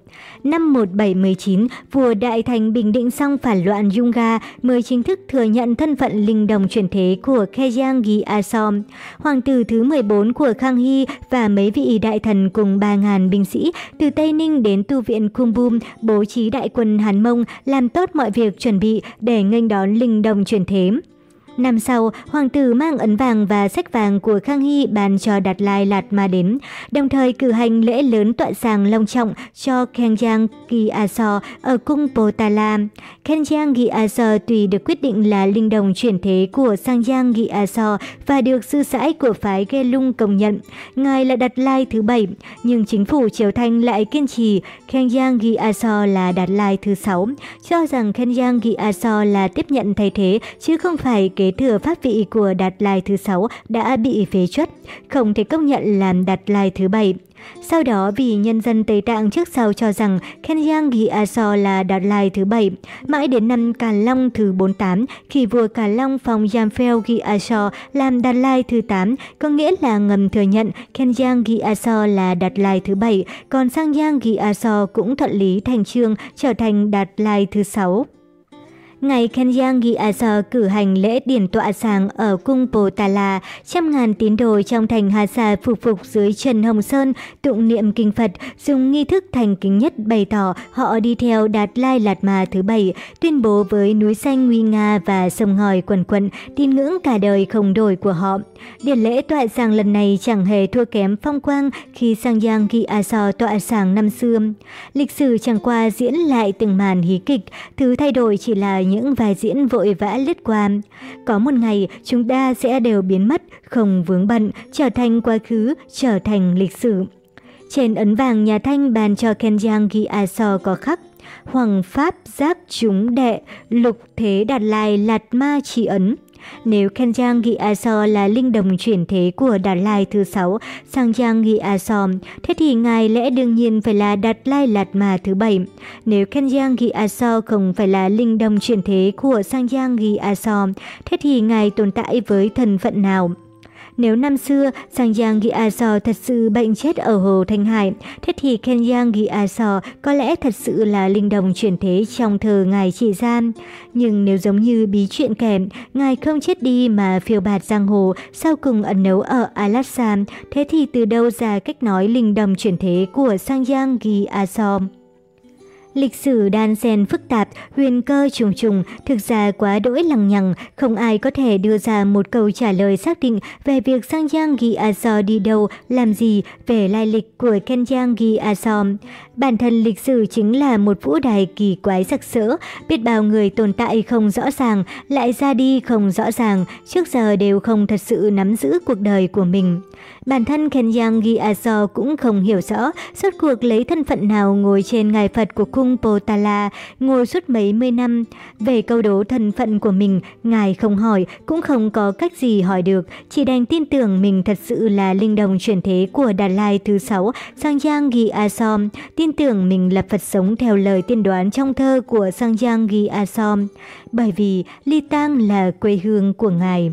Năm 1719, vua Đại Thành bình định xong phản loạn Yunga mới chính thức thừa nhận thân phận linh đồng chuyển thế của Kejang Giasom, Hoàng tử thứ 14 của Khang Hy và mấy vị đại thần cùng 3.000 binh sĩ từ Tây Ninh đến tu viện Kumbum bố trí đại quân Hán Mông làm tốt mọi việc chuẩn bị để nghênh đón linh đồng chuyển thế. Năm sau, hoàng tử mang ấn vàng và sách vàng của Khang Hy bàn cho Đạt Lai Lạt Ma đến, đồng thời cử hành lễ lớn tọa sàng long trọng cho Khenjang Gyaso ở cung Potala. Khenjang Gyaso tùy được quyết định là linh đồng chuyển thế của Sangjang so và được sư sãi của phái Gelung công nhận. Ngài là Đạt Lai thứ bảy, nhưng chính phủ Triều Thanh lại kiên trì Khenjang Gyaso là Đạt Lai thứ sáu, cho rằng Khenjang Gyaso là tiếp nhận thay thế chứ không phải kế thừa pháp vị của Đạt Lai thứ sáu đã bị phế chuất, không thể công nhận làm Đạt Lai thứ bảy. Sau đó vì nhân dân Tây Tạng trước sau cho rằng Kenyang Gyaso là Đạt Lai thứ bảy, mãi đến năm Càn Long thứ 48 khi vua Càn Long phong Yamphel Gyaso làm Đạt Lai thứ 8, có nghĩa là ngầm thừa nhận Kenyang Gyaso là Đạt Lai thứ bảy, còn Sang Sangyang Gyaso cũng thuận lý thành trương trở thành Đạt Lai thứ 6. Ngày Kenyang Gyasa à cử hành lễ điển tọa sàng ở cung Potala, trăm ngàn tín đồ trong thành Hasa phục phục dưới Trần Hồng Sơn, tụng niệm kinh Phật, dùng nghi thức thành kính nhất bày tỏ họ đi theo Đạt Lai Lạt Ma thứ bảy, tuyên bố với núi xanh nguy nga và sông ngòi quần quận, tin ngưỡng cả đời không đổi của họ. Điển lễ tọa sàng lần này chẳng hề thua kém phong quang khi sang Giang Gyasa à tọa sàng năm xưa. Lịch sử chẳng qua diễn lại từng màn hí kịch, thứ thay đổi chỉ là những vai diễn vội vã lướt qua. Có một ngày, chúng ta sẽ đều biến mất, không vướng bận, trở thành quá khứ, trở thành lịch sử. Trên ấn vàng nhà Thanh bàn cho Kenjang ghi a so có khắc Hoàng Pháp giác chúng đệ, lục thế đạt lai lạt ma chỉ ấn. Nếu Kenjang Gyaso là linh đồng chuyển thế của Đạt Lai thứ sáu, Sangjang Gyaso, thế thì ngài lẽ đương nhiên phải là Đạt Lai Lạt Ma thứ bảy. Nếu Kenjang Gyaso không phải là linh đồng chuyển thế của Sangjang Gyaso, thế thì ngài tồn tại với thần phận nào? Nếu năm xưa Sang Sangyang Gyatso thật sự bệnh chết ở Hồ Thanh Hải, thế thì Ken Kenyang Gyatso có lẽ thật sự là linh đồng chuyển thế trong thờ ngài trị gian. Nhưng nếu giống như bí chuyện kèm, ngài không chết đi mà phiêu bạt giang hồ, sau cùng ẩn nấu ở Alaska, thế thì từ đâu ra cách nói linh đồng chuyển thế của Sang Sangyang Gyatso? Lịch sử đan xen phức tạp, huyền cơ trùng trùng, thực ra quá đỗi lằng nhằng, không ai có thể đưa ra một câu trả lời xác định về việc Sang Giang Ghi Aso đi đâu, làm gì, về lai lịch của Ken Giang Ghi Aso. Bản thân lịch sử chính là một vũ đài kỳ quái sặc sỡ, biết bao người tồn tại không rõ ràng, lại ra đi không rõ ràng, trước giờ đều không thật sự nắm giữ cuộc đời của mình. Bản thân Ken Giang Ghi Aso cũng không hiểu rõ suốt cuộc lấy thân phận nào ngồi trên ngài Phật của cung Potala, ngồi suốt mấy mươi năm. Về câu đố thân phận của mình, ngài không hỏi, cũng không có cách gì hỏi được, chỉ đành tin tưởng mình thật sự là linh đồng chuyển thế của Đà Lai thứ sáu, Sangyanggi Asom, tin tưởng mình là Phật sống theo lời tiên đoán trong thơ của Sangyanggi Asom, bởi vì Ly Tang là quê hương của ngài.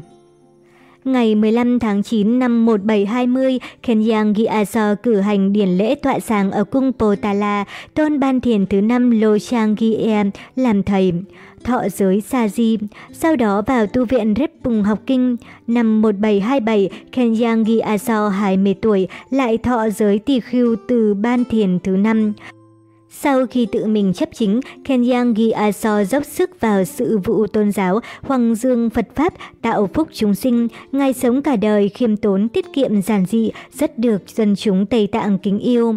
Ngày 15 tháng 9 năm 1720, Kenyang Gyatso cử hành điển lễ tọa sàng ở cung Potala, tôn ban thiền thứ năm Lô Chang Gyem làm thầy thọ giới Sa Di, sau đó vào tu viện Ripung học kinh. Năm 1727, Kenyang Gyatso 20 tuổi lại thọ giới tỳ khưu từ ban thiền thứ năm. Sau khi tự mình chấp chính, Kenyang Gyatso dốc sức vào sự vụ tôn giáo, hoàng dương Phật Pháp, tạo phúc chúng sinh. Ngài sống cả đời khiêm tốn, tiết kiệm giản dị, rất được dân chúng Tây Tạng kính yêu.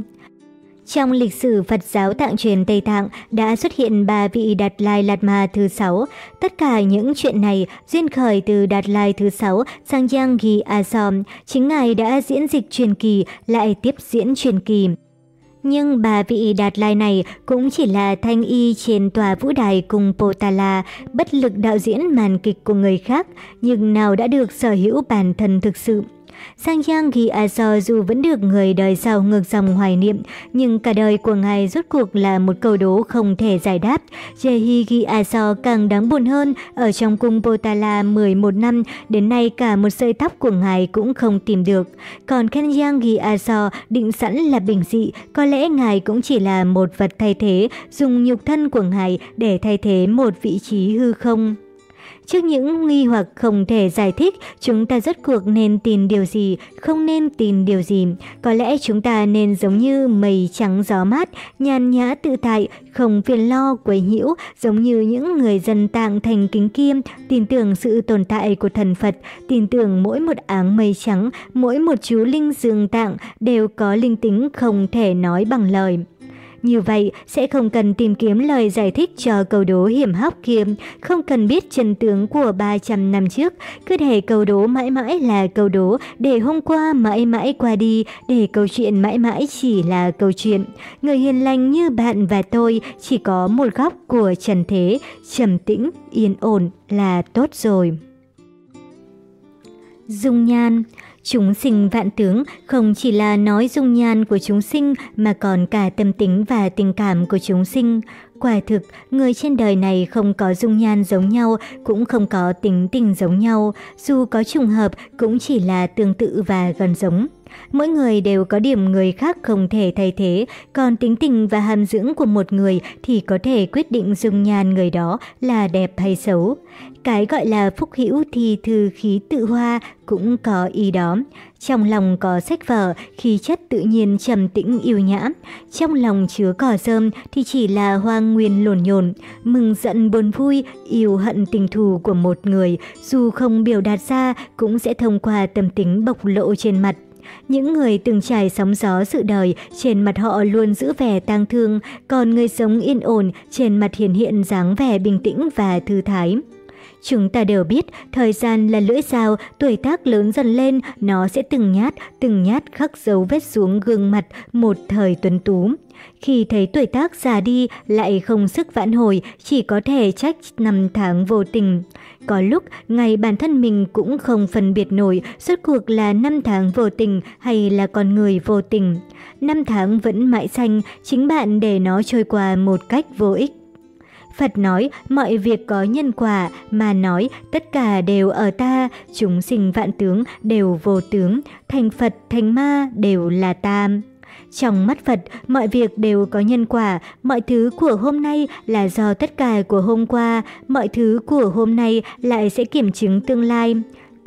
Trong lịch sử Phật giáo tạng truyền Tây Tạng đã xuất hiện ba vị Đạt Lai Lạt Ma thứ sáu. Tất cả những chuyện này duyên khởi từ Đạt Lai thứ sáu sang Giang Ghi Asom. Chính Ngài đã diễn dịch truyền kỳ lại tiếp diễn truyền kỳ. Nhưng bà vị Đạt Lai này cũng chỉ là thanh y trên tòa vũ đài cùng Potala, bất lực đạo diễn màn kịch của người khác, nhưng nào đã được sở hữu bản thân thực sự. Sang Giang Ghi A à, So dù vẫn được người đời sau ngược dòng hoài niệm, nhưng cả đời của ngài rốt cuộc là một câu đố không thể giải đáp. Jehi Ghi A So càng đáng buồn hơn, ở trong cung Potala 11 năm, đến nay cả một sợi tóc của ngài cũng không tìm được. Còn Kenyang Ghi A à, So định sẵn là bình dị, có lẽ ngài cũng chỉ là một vật thay thế, dùng nhục thân của ngài để thay thế một vị trí hư không. Trước những nghi hoặc không thể giải thích, chúng ta rốt cuộc nên tin điều gì, không nên tin điều gì. Có lẽ chúng ta nên giống như mây trắng gió mát, nhàn nhã tự tại, không phiền lo quấy nhiễu, giống như những người dân tạng thành kính kiêm, tin tưởng sự tồn tại của thần Phật, tin tưởng mỗi một áng mây trắng, mỗi một chú linh dương tạng đều có linh tính không thể nói bằng lời. Như vậy sẽ không cần tìm kiếm lời giải thích cho câu đố hiểm hóc kia, không cần biết chân tướng của 300 năm trước, cứ để câu đố mãi mãi là câu đố, để hôm qua mãi mãi qua đi, để câu chuyện mãi mãi chỉ là câu chuyện. Người hiền lành như bạn và tôi chỉ có một góc của trần thế, trầm tĩnh, yên ổn là tốt rồi. Dung nhan Chúng sinh vạn tướng không chỉ là nói dung nhan của chúng sinh mà còn cả tâm tính và tình cảm của chúng sinh. Quả thực, người trên đời này không có dung nhan giống nhau, cũng không có tính tình giống nhau, dù có trùng hợp cũng chỉ là tương tự và gần giống. Mỗi người đều có điểm người khác không thể thay thế, còn tính tình và hàm dưỡng của một người thì có thể quyết định dung nhan người đó là đẹp hay xấu. Cái gọi là phúc hữu thì thư khí tự hoa cũng có ý đó. Trong lòng có sách vở, khí chất tự nhiên trầm tĩnh yêu nhã. Trong lòng chứa cỏ rơm thì chỉ là hoang nguyên lồn nhồn, mừng giận buồn vui, yêu hận tình thù của một người, dù không biểu đạt ra cũng sẽ thông qua tâm tính bộc lộ trên mặt. Những người từng trải sóng gió sự đời, trên mặt họ luôn giữ vẻ tang thương, còn người sống yên ổn, trên mặt hiện hiện dáng vẻ bình tĩnh và thư thái. Chúng ta đều biết, thời gian là lưỡi dao, tuổi tác lớn dần lên, nó sẽ từng nhát, từng nhát khắc dấu vết xuống gương mặt một thời tuấn tú. Khi thấy tuổi tác già đi, lại không sức vãn hồi, chỉ có thể trách năm tháng vô tình. Có lúc, ngày bản thân mình cũng không phân biệt nổi suốt cuộc là năm tháng vô tình hay là con người vô tình. Năm tháng vẫn mãi xanh, chính bạn để nó trôi qua một cách vô ích. Phật nói mọi việc có nhân quả mà nói tất cả đều ở ta, chúng sinh vạn tướng đều vô tướng, thành Phật thành ma đều là tam. Trong mắt Phật, mọi việc đều có nhân quả, mọi thứ của hôm nay là do tất cả của hôm qua, mọi thứ của hôm nay lại sẽ kiểm chứng tương lai.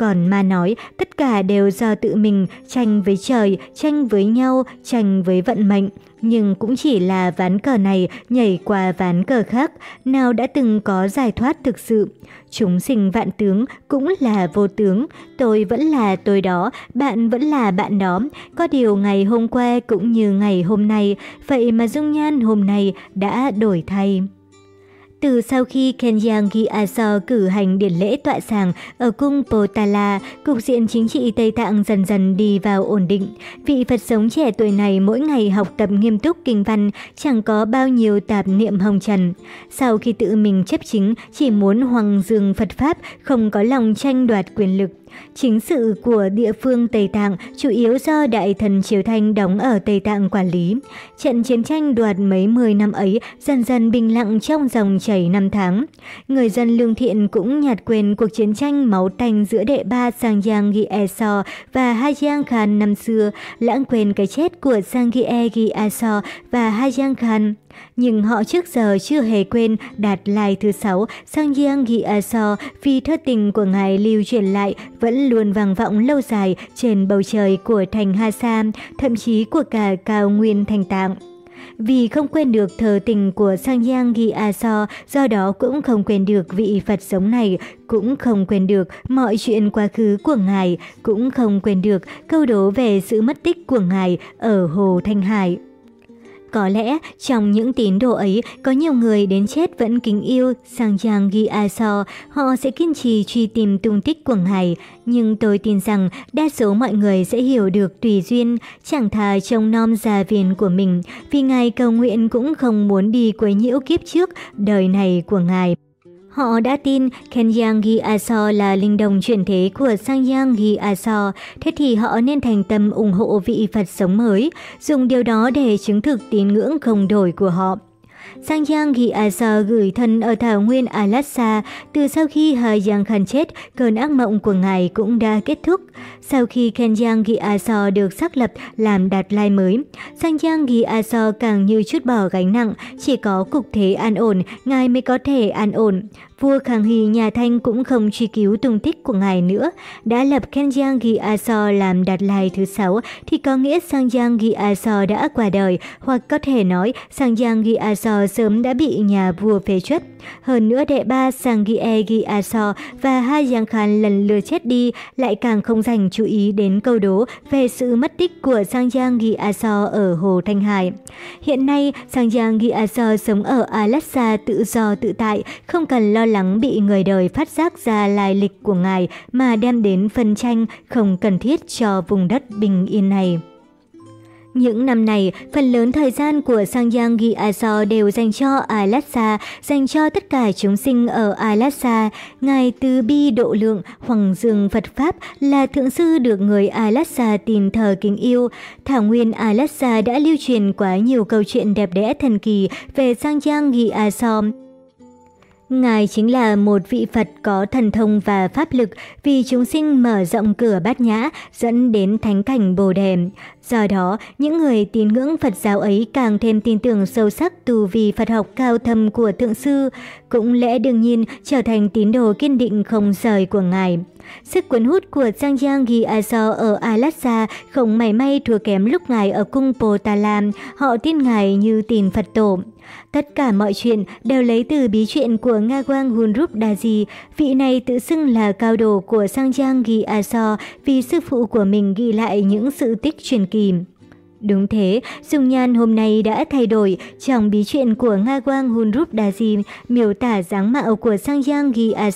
Còn ma nói, tất cả đều do tự mình, tranh với trời, tranh với nhau, tranh với vận mệnh. Nhưng cũng chỉ là ván cờ này nhảy qua ván cờ khác, nào đã từng có giải thoát thực sự. Chúng sinh vạn tướng cũng là vô tướng, tôi vẫn là tôi đó, bạn vẫn là bạn đó. Có điều ngày hôm qua cũng như ngày hôm nay, vậy mà dung nhan hôm nay đã đổi thay. Từ sau khi Kenyang Gyatso cử hành điển lễ tọa sàng ở cung Potala, cục diện chính trị Tây Tạng dần dần đi vào ổn định. Vị Phật sống trẻ tuổi này mỗi ngày học tập nghiêm túc kinh văn, chẳng có bao nhiêu tạp niệm hồng trần. Sau khi tự mình chấp chính, chỉ muốn hoàng dương Phật Pháp, không có lòng tranh đoạt quyền lực. Chính sự của địa phương Tây Tạng chủ yếu do Đại thần Triều Thanh đóng ở Tây Tạng quản lý. Trận chiến tranh đoạt mấy mươi năm ấy dần dần bình lặng trong dòng chảy năm tháng. Người dân lương thiện cũng nhạt quên cuộc chiến tranh máu tanh giữa đệ ba Sang Giang Gyatso e và Hajang Khan năm xưa, lãng quên cái chết của Sang Gyatso e e và Hajang Khan. Nhưng họ trước giờ chưa hề quên đạt lai thứ sáu Sang Giang Gyatso vì thơ tình của ngài lưu truyền lại vẫn luôn vang vọng lâu dài trên bầu trời của thành Ha Sa, thậm chí của cả cao nguyên thành tạng. Vì không quên được thờ tình của Sang Giang Ghi A So, do đó cũng không quên được vị Phật sống này, cũng không quên được mọi chuyện quá khứ của Ngài, cũng không quên được câu đố về sự mất tích của Ngài ở Hồ Thanh Hải. Có lẽ trong những tín đồ ấy có nhiều người đến chết vẫn kính yêu Sang Giang Ghi A So, họ sẽ kiên trì truy tìm tung tích của Ngài. Nhưng tôi tin rằng đa số mọi người sẽ hiểu được tùy duyên, chẳng thà trông nom gia viên của mình, vì Ngài cầu nguyện cũng không muốn đi quấy nhiễu kiếp trước đời này của Ngài. Họ đã tin Kenyang Gi Aso là linh đồng chuyển thế của Sangyang Gi Aso, thế thì họ nên thành tâm ủng hộ vị Phật sống mới, dùng điều đó để chứng thực tín ngưỡng không đổi của họ. Sang Giang Ghi Asa gửi thân ở thảo nguyên Alaska Từ sau khi Hà Giang Khan chết, cơn ác mộng của ngài cũng đã kết thúc. Sau khi Kenjang Ghi Asa được xác lập làm đạt lai mới, Sang Giang Ghi Asa càng như chút bỏ gánh nặng, chỉ có cục thế an ổn, ngài mới có thể an ổn. Vua Khang Hy nhà Thanh cũng không truy cứu tung tích của ngài nữa. Đã lập Kenjiang Ghi Aso làm đạt lai thứ sáu thì có nghĩa Sangjang Ghi Aso đã qua đời, hoặc có thể nói Sangjang Ghi Aso sớm đã bị nhà vua phế truất. Hơn nữa đệ ba Sangie Ghi Aso và hai Giang Khan lần lượt chết đi lại càng không dành chú ý đến câu đố về sự mất tích của Sangjang giaso ở Hồ Thanh Hải. Hiện nay, Sangjang giaso sống ở alaska tự do tự tại, không cần lo lắng bị người đời phát giác ra lai lịch của ngài mà đem đến phân tranh không cần thiết cho vùng đất bình yên này. Những năm này, phần lớn thời gian của Sangyang Gyatso đều dành cho Alassa, dành cho tất cả chúng sinh ở Alassa. Ngài Từ Bi Độ Lượng, Hoàng Dương Phật Pháp là thượng sư được người Alassa tin thờ kính yêu. Thảo nguyên Alassa đã lưu truyền quá nhiều câu chuyện đẹp đẽ thần kỳ về Sangyang Gyatso. Ngài chính là một vị Phật có thần thông và pháp lực vì chúng sinh mở rộng cửa bát nhã dẫn đến thánh cảnh Bồ Đề. Do đó, những người tín ngưỡng Phật giáo ấy càng thêm tin tưởng sâu sắc tu vì Phật học cao thâm của Thượng Sư, cũng lẽ đương nhiên trở thành tín đồ kiên định không rời của Ngài. Sức cuốn hút của Giang Giang Ghi Aso ở Alaska không mảy may thua kém lúc Ngài ở cung Potalam, họ tin Ngài như tin Phật tổ. Tất cả mọi chuyện đều lấy từ bí chuyện của Nga Quang Hunrup Daji, vị này tự xưng là cao đồ của Sang Giang Ghi Aso vì sư phụ của mình ghi lại những sự tích truyền kỳ. Đúng thế, dung nhan hôm nay đã thay đổi. Trong bí truyện của Nga Quang Hunrup Daji, miêu tả dáng mạo của Sang Giang Ghi A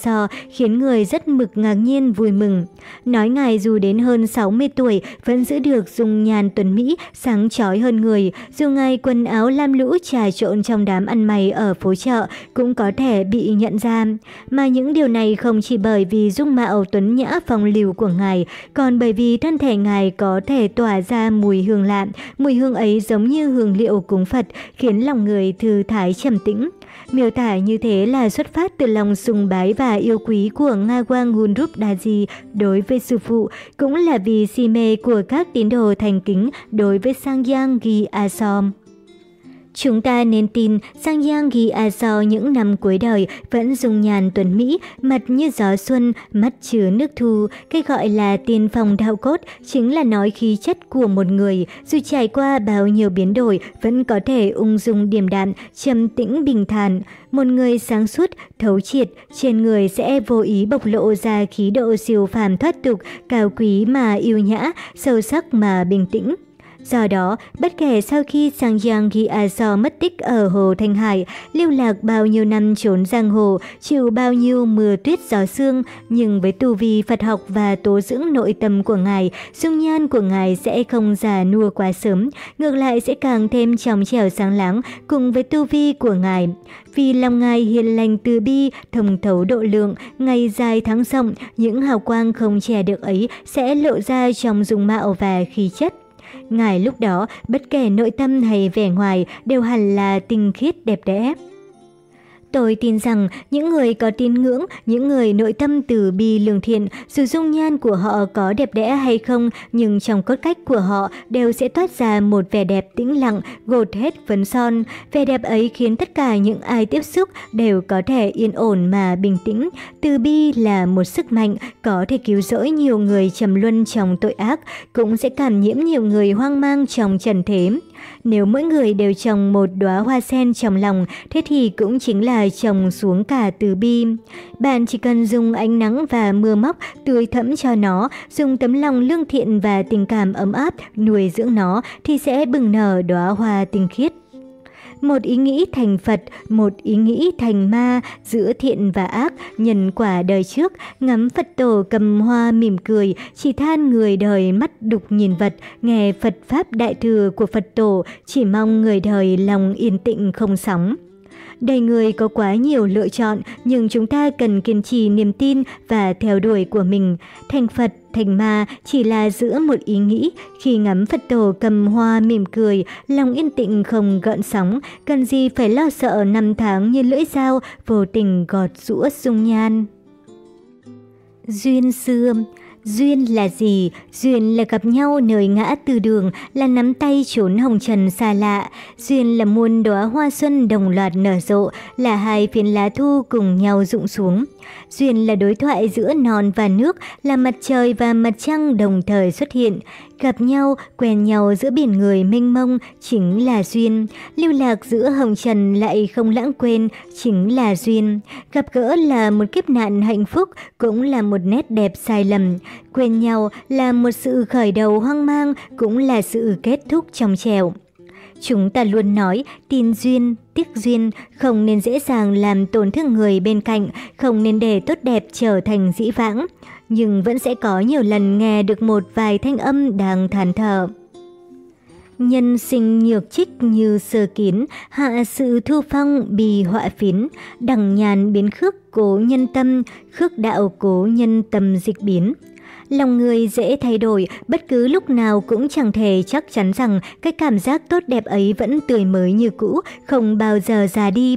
khiến người rất mực ngạc nhiên vui mừng. Nói ngài dù đến hơn 60 tuổi vẫn giữ được dung nhan tuấn Mỹ, sáng chói hơn người. Dù ngài quần áo lam lũ trà trộn trong đám ăn mày ở phố chợ cũng có thể bị nhận ra. Mà những điều này không chỉ bởi vì dung mạo tuấn nhã phong lưu của ngài, còn bởi vì thân thể ngài có thể tỏa ra mùi hương lạ, Mùi hương ấy giống như hương liệu cúng Phật, khiến lòng người thư thái trầm tĩnh. Miêu tả như thế là xuất phát từ lòng sùng bái và yêu quý của Nga Quang Hunrup Daji đối với sư phụ, cũng là vì si mê của các tín đồ thành kính đối với Sangyang Gi Asom. Chúng ta nên tin Sang Yang Ghi A à So những năm cuối đời vẫn dùng nhàn tuấn Mỹ, mặt như gió xuân, mắt chứa nước thu. Cái gọi là tiên phong đạo cốt chính là nói khí chất của một người, dù trải qua bao nhiêu biến đổi vẫn có thể ung dung điềm đạm, trầm tĩnh bình thản. Một người sáng suốt, thấu triệt, trên người sẽ vô ý bộc lộ ra khí độ siêu phàm thoát tục, cao quý mà yêu nhã, sâu sắc mà bình tĩnh. Do đó, bất kể sau khi Sang Yang Ghi A So mất tích ở Hồ Thanh Hải, lưu lạc bao nhiêu năm trốn giang hồ, chịu bao nhiêu mưa tuyết gió sương, nhưng với tu vi Phật học và tố dưỡng nội tâm của Ngài, dung nhan của Ngài sẽ không già nua quá sớm, ngược lại sẽ càng thêm trong trẻo sáng láng cùng với tu vi của Ngài. Vì lòng Ngài hiền lành từ bi, thông thấu độ lượng, ngày dài tháng rộng, những hào quang không che được ấy sẽ lộ ra trong dung mạo và khí chất. Ngài lúc đó, bất kể nội tâm hay vẻ ngoài đều hẳn là tinh khiết đẹp đẽ. Tôi tin rằng những người có tín ngưỡng, những người nội tâm từ bi lương thiện, dù dung nhan của họ có đẹp đẽ hay không, nhưng trong cốt cách của họ đều sẽ toát ra một vẻ đẹp tĩnh lặng, gột hết phấn son. Vẻ đẹp ấy khiến tất cả những ai tiếp xúc đều có thể yên ổn mà bình tĩnh. Từ bi là một sức mạnh, có thể cứu rỗi nhiều người trầm luân trong tội ác, cũng sẽ cảm nhiễm nhiều người hoang mang trong trần thế. Nếu mỗi người đều trồng một đóa hoa sen trong lòng, thế thì cũng chính là trồng xuống cả từ bi. Bạn chỉ cần dùng ánh nắng và mưa móc tươi thẫm cho nó, dùng tấm lòng lương thiện và tình cảm ấm áp nuôi dưỡng nó thì sẽ bừng nở đóa hoa tinh khiết một ý nghĩ thành Phật, một ý nghĩ thành ma, giữa thiện và ác, nhân quả đời trước, ngắm Phật tổ cầm hoa mỉm cười, chỉ than người đời mắt đục nhìn vật, nghe Phật Pháp Đại Thừa của Phật tổ, chỉ mong người đời lòng yên tĩnh không sóng. Đầy người có quá nhiều lựa chọn, nhưng chúng ta cần kiên trì niềm tin và theo đuổi của mình. Thành Phật, thành ma chỉ là giữa một ý nghĩ, khi ngắm Phật tổ cầm hoa mỉm cười, lòng yên tĩnh không gợn sóng, cần gì phải lo sợ năm tháng như lưỡi dao, vô tình gọt rũa dung nhan. Duyên xưa Duyên là gì? Duyên là gặp nhau nơi ngã tư đường, là nắm tay trốn hồng trần xa lạ. Duyên là muôn đóa hoa xuân đồng loạt nở rộ, là hai phiến lá thu cùng nhau rụng xuống. Duyên là đối thoại giữa non và nước, là mặt trời và mặt trăng đồng thời xuất hiện. Gặp nhau, quen nhau giữa biển người mênh mông chính là duyên. Lưu lạc giữa hồng trần lại không lãng quên chính là duyên. Gặp gỡ là một kiếp nạn hạnh phúc, cũng là một nét đẹp sai lầm. Quen nhau là một sự khởi đầu hoang mang, cũng là sự kết thúc trong trẻo. Chúng ta luôn nói tin duyên, tiếc duyên, không nên dễ dàng làm tổn thương người bên cạnh, không nên để tốt đẹp trở thành dĩ vãng. Nhưng vẫn sẽ có nhiều lần nghe được một vài thanh âm đang than thở. Nhân sinh nhược trích như sơ kín, hạ sự thu phong bì họa phiến, đằng nhàn biến khước cố nhân tâm, khước đạo cố nhân tâm dịch biến. Lòng người dễ thay đổi, bất cứ lúc nào cũng chẳng thể chắc chắn rằng cái cảm giác tốt đẹp ấy vẫn tươi mới như cũ, không bao giờ già đi.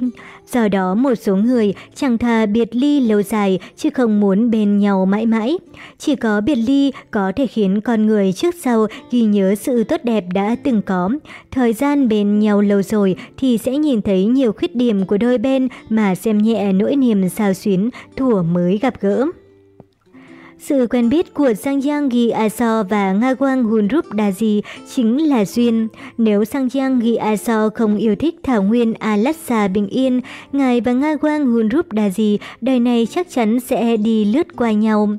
Do đó một số người chẳng thà biệt ly lâu dài chứ không muốn bên nhau mãi mãi. Chỉ có biệt ly có thể khiến con người trước sau ghi nhớ sự tốt đẹp đã từng có. Thời gian bên nhau lâu rồi thì sẽ nhìn thấy nhiều khuyết điểm của đôi bên mà xem nhẹ nỗi niềm sao xuyến thủa mới gặp gỡ. Sự quen biết của Sang Giang Gi Aso và Nga Quang Hunrup Daji chính là duyên. Nếu Sang Giang Gi Aso không yêu thích Thảo Nguyên Alassa bình yên, ngài và Nga Quang Hunrup Daji đời này chắc chắn sẽ đi lướt qua nhau.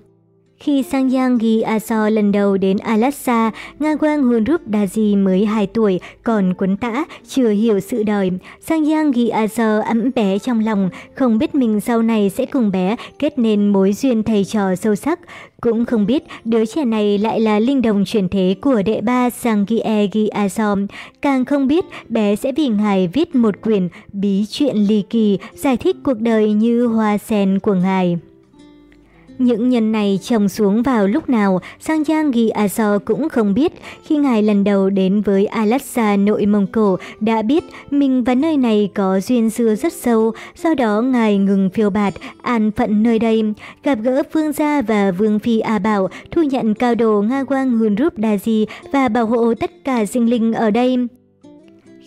Khi Sang Yang ghi Aso lần đầu đến Alaska, Nga Quang Hunrup Daji mới 2 tuổi, còn quấn tã, chưa hiểu sự đời. Sang Yang ghi Aso ấm bé trong lòng, không biết mình sau này sẽ cùng bé kết nên mối duyên thầy trò sâu sắc. Cũng không biết đứa trẻ này lại là linh đồng chuyển thế của đệ ba Sang Gie Gi Aso. Càng không biết bé sẽ vì ngài viết một quyển bí chuyện ly kỳ giải thích cuộc đời như hoa sen của ngài. Những nhân này trồng xuống vào lúc nào, Sang Giang Ghi Aso cũng không biết. Khi ngài lần đầu đến với Alaska nội Mông Cổ, đã biết mình và nơi này có duyên xưa rất sâu, do đó ngài ngừng phiêu bạt, an phận nơi đây. Gặp gỡ Phương Gia và Vương Phi A Bảo, thu nhận cao đồ Nga Quang Hùn Rúp Đà Di và bảo hộ tất cả sinh linh ở đây.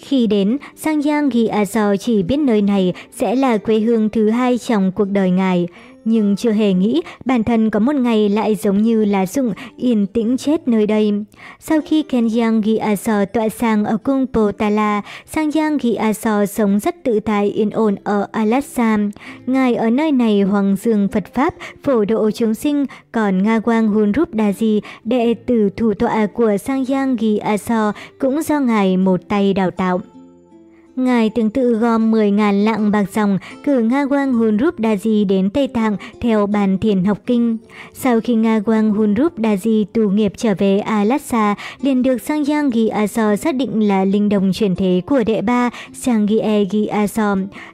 Khi đến, Sang Giang Ghi Aso chỉ biết nơi này sẽ là quê hương thứ hai trong cuộc đời ngài nhưng chưa hề nghĩ bản thân có một ngày lại giống như lá rụng yên tĩnh chết nơi đây. Sau khi Kenyang Gyatso tọa sang ở cung Potala, Sangyang Gyatso sống rất tự tại yên ổn ở Alassam. Ngài ở nơi này hoàng dương Phật Pháp, phổ độ chúng sinh, còn Nga Quang Hunrup Daji, đệ tử thủ tọa của Sangyang Gyatso cũng do Ngài một tay đào tạo. Ngài tương tự gom 10.000 lạng bạc dòng cử Nga Quang Hunrup Daji đến Tây Tạng theo bàn thiền học kinh. Sau khi Nga Quang Hunrup Daji tù nghiệp trở về Alassa, liền được Sangyang Gi xác định là linh đồng truyền thế của đệ ba Sangye Gi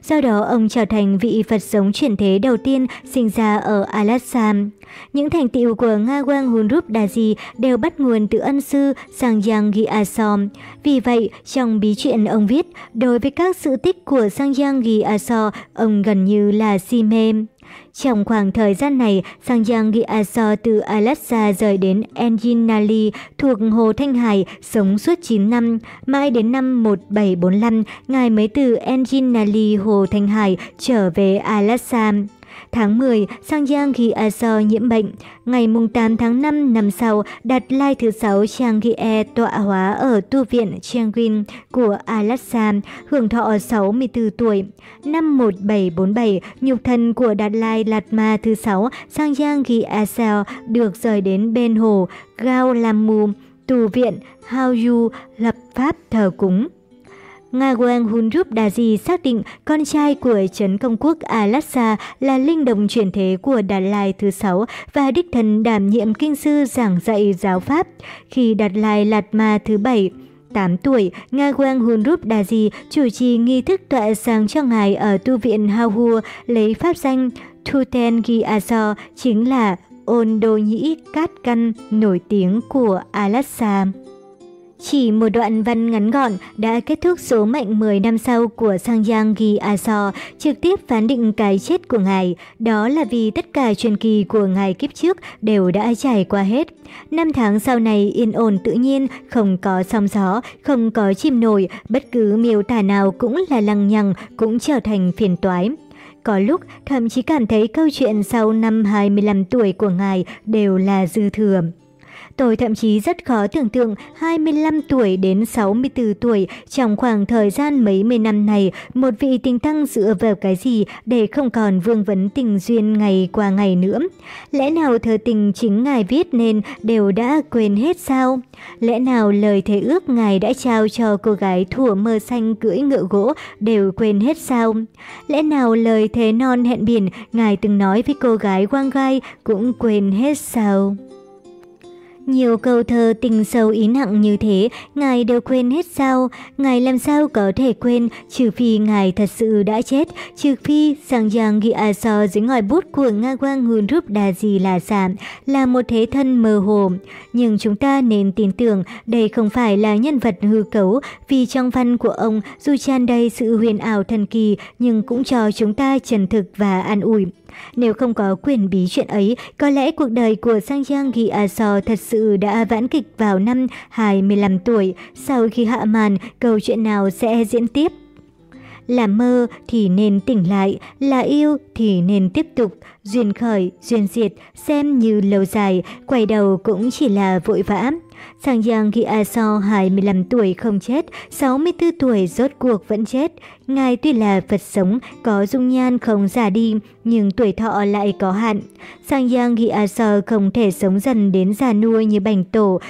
Do đó ông trở thành vị Phật sống truyền thế đầu tiên sinh ra ở Alassa. Những thành tựu của Nga Quang Hunrup Daji đều bắt nguồn từ ân sư Sangyang Gi Aso. Vì vậy, trong bí truyện ông viết, Đối với các sự tích của Sangyang Gi Aso, ông gần như là si mê. Trong khoảng thời gian này, Sangyang Gi Aso từ alaska rời đến Enginali thuộc Hồ Thanh Hải sống suốt 9 năm. Mãi đến năm 1745, Ngài mới từ Enginali Hồ Thanh Hải trở về alaska Tháng 10, Sang Giang Ghi Gyatso nhiễm bệnh. Ngày 8 tháng 5 năm sau, Đạt Lai thứ 6 Changye tọa hóa ở tu viện Changuin của Alassane, hưởng thọ 64 tuổi. Năm 1747, nhục thân của Đạt Lai Lạt Ma thứ 6 Ghi Gyatso được rời đến bên hồ Gao Lamu, tù viện Hao Yu lập pháp thờ cúng. Nga Wang Hunrup Daji xác định con trai của Trấn Công Quốc Alassa là linh đồng chuyển thế của Đạt Lai thứ sáu và đích thân đảm nhiệm kinh sư giảng dạy giáo pháp. Khi Đạt Lai Lạt Ma thứ bảy 8 tuổi, Nga Wang Hunrup Daji chủ trì nghi thức tọa sáng cho ngài ở tu viện Hao lấy pháp danh Thuten Gyatso chính là ôn đô nhĩ cát căn nổi tiếng của Alassa. Chỉ một đoạn văn ngắn gọn đã kết thúc số mệnh 10 năm sau của Sang Giang Ghi A So trực tiếp phán định cái chết của ngài. Đó là vì tất cả truyền kỳ của ngài kiếp trước đều đã trải qua hết. Năm tháng sau này yên ổn tự nhiên, không có sóng gió, không có chim nổi, bất cứ miêu tả nào cũng là lằng nhằng, cũng trở thành phiền toái. Có lúc thậm chí cảm thấy câu chuyện sau năm 25 tuổi của ngài đều là dư thừa. Tôi thậm chí rất khó tưởng tượng 25 tuổi đến 64 tuổi trong khoảng thời gian mấy mươi năm này, một vị tình tăng dựa vào cái gì để không còn vương vấn tình duyên ngày qua ngày nữa. Lẽ nào thơ tình chính ngài viết nên đều đã quên hết sao? Lẽ nào lời thế ước ngài đã trao cho cô gái thủa mơ xanh cưỡi ngựa gỗ đều quên hết sao? Lẽ nào lời thế non hẹn biển ngài từng nói với cô gái quang gai cũng quên hết sao? Nhiều câu thơ tình sâu ý nặng như thế, ngài đều quên hết sao? Ngài làm sao có thể quên, trừ phi ngài thật sự đã chết, trừ phi sang giang ghi à so dưới ngòi bút của Nga Quang Hùn Rúp Đà Gì là giảm, là một thế thân mơ hồ. Nhưng chúng ta nên tin tưởng đây không phải là nhân vật hư cấu, vì trong văn của ông dù tràn đầy sự huyền ảo thần kỳ nhưng cũng cho chúng ta chân thực và an ủi. Nếu không có quyền bí chuyện ấy, có lẽ cuộc đời của Sang Giang Ghi A So thật sự đã vãn kịch vào năm 25 tuổi. Sau khi hạ màn, câu chuyện nào sẽ diễn tiếp? Là mơ thì nên tỉnh lại, là yêu thì nên tiếp tục, duyên khởi, duyên diệt, xem như lâu dài, quay đầu cũng chỉ là vội vã. Sang Giang Yang Gyatso 25 tuổi không chết, 64 tuổi rốt cuộc vẫn chết. Ngài tuy là Phật sống, có dung nhan không già đi, nhưng tuổi thọ lại có hạn. Sang Giang Hi A So không thể sống dần đến già nua như bành tổ,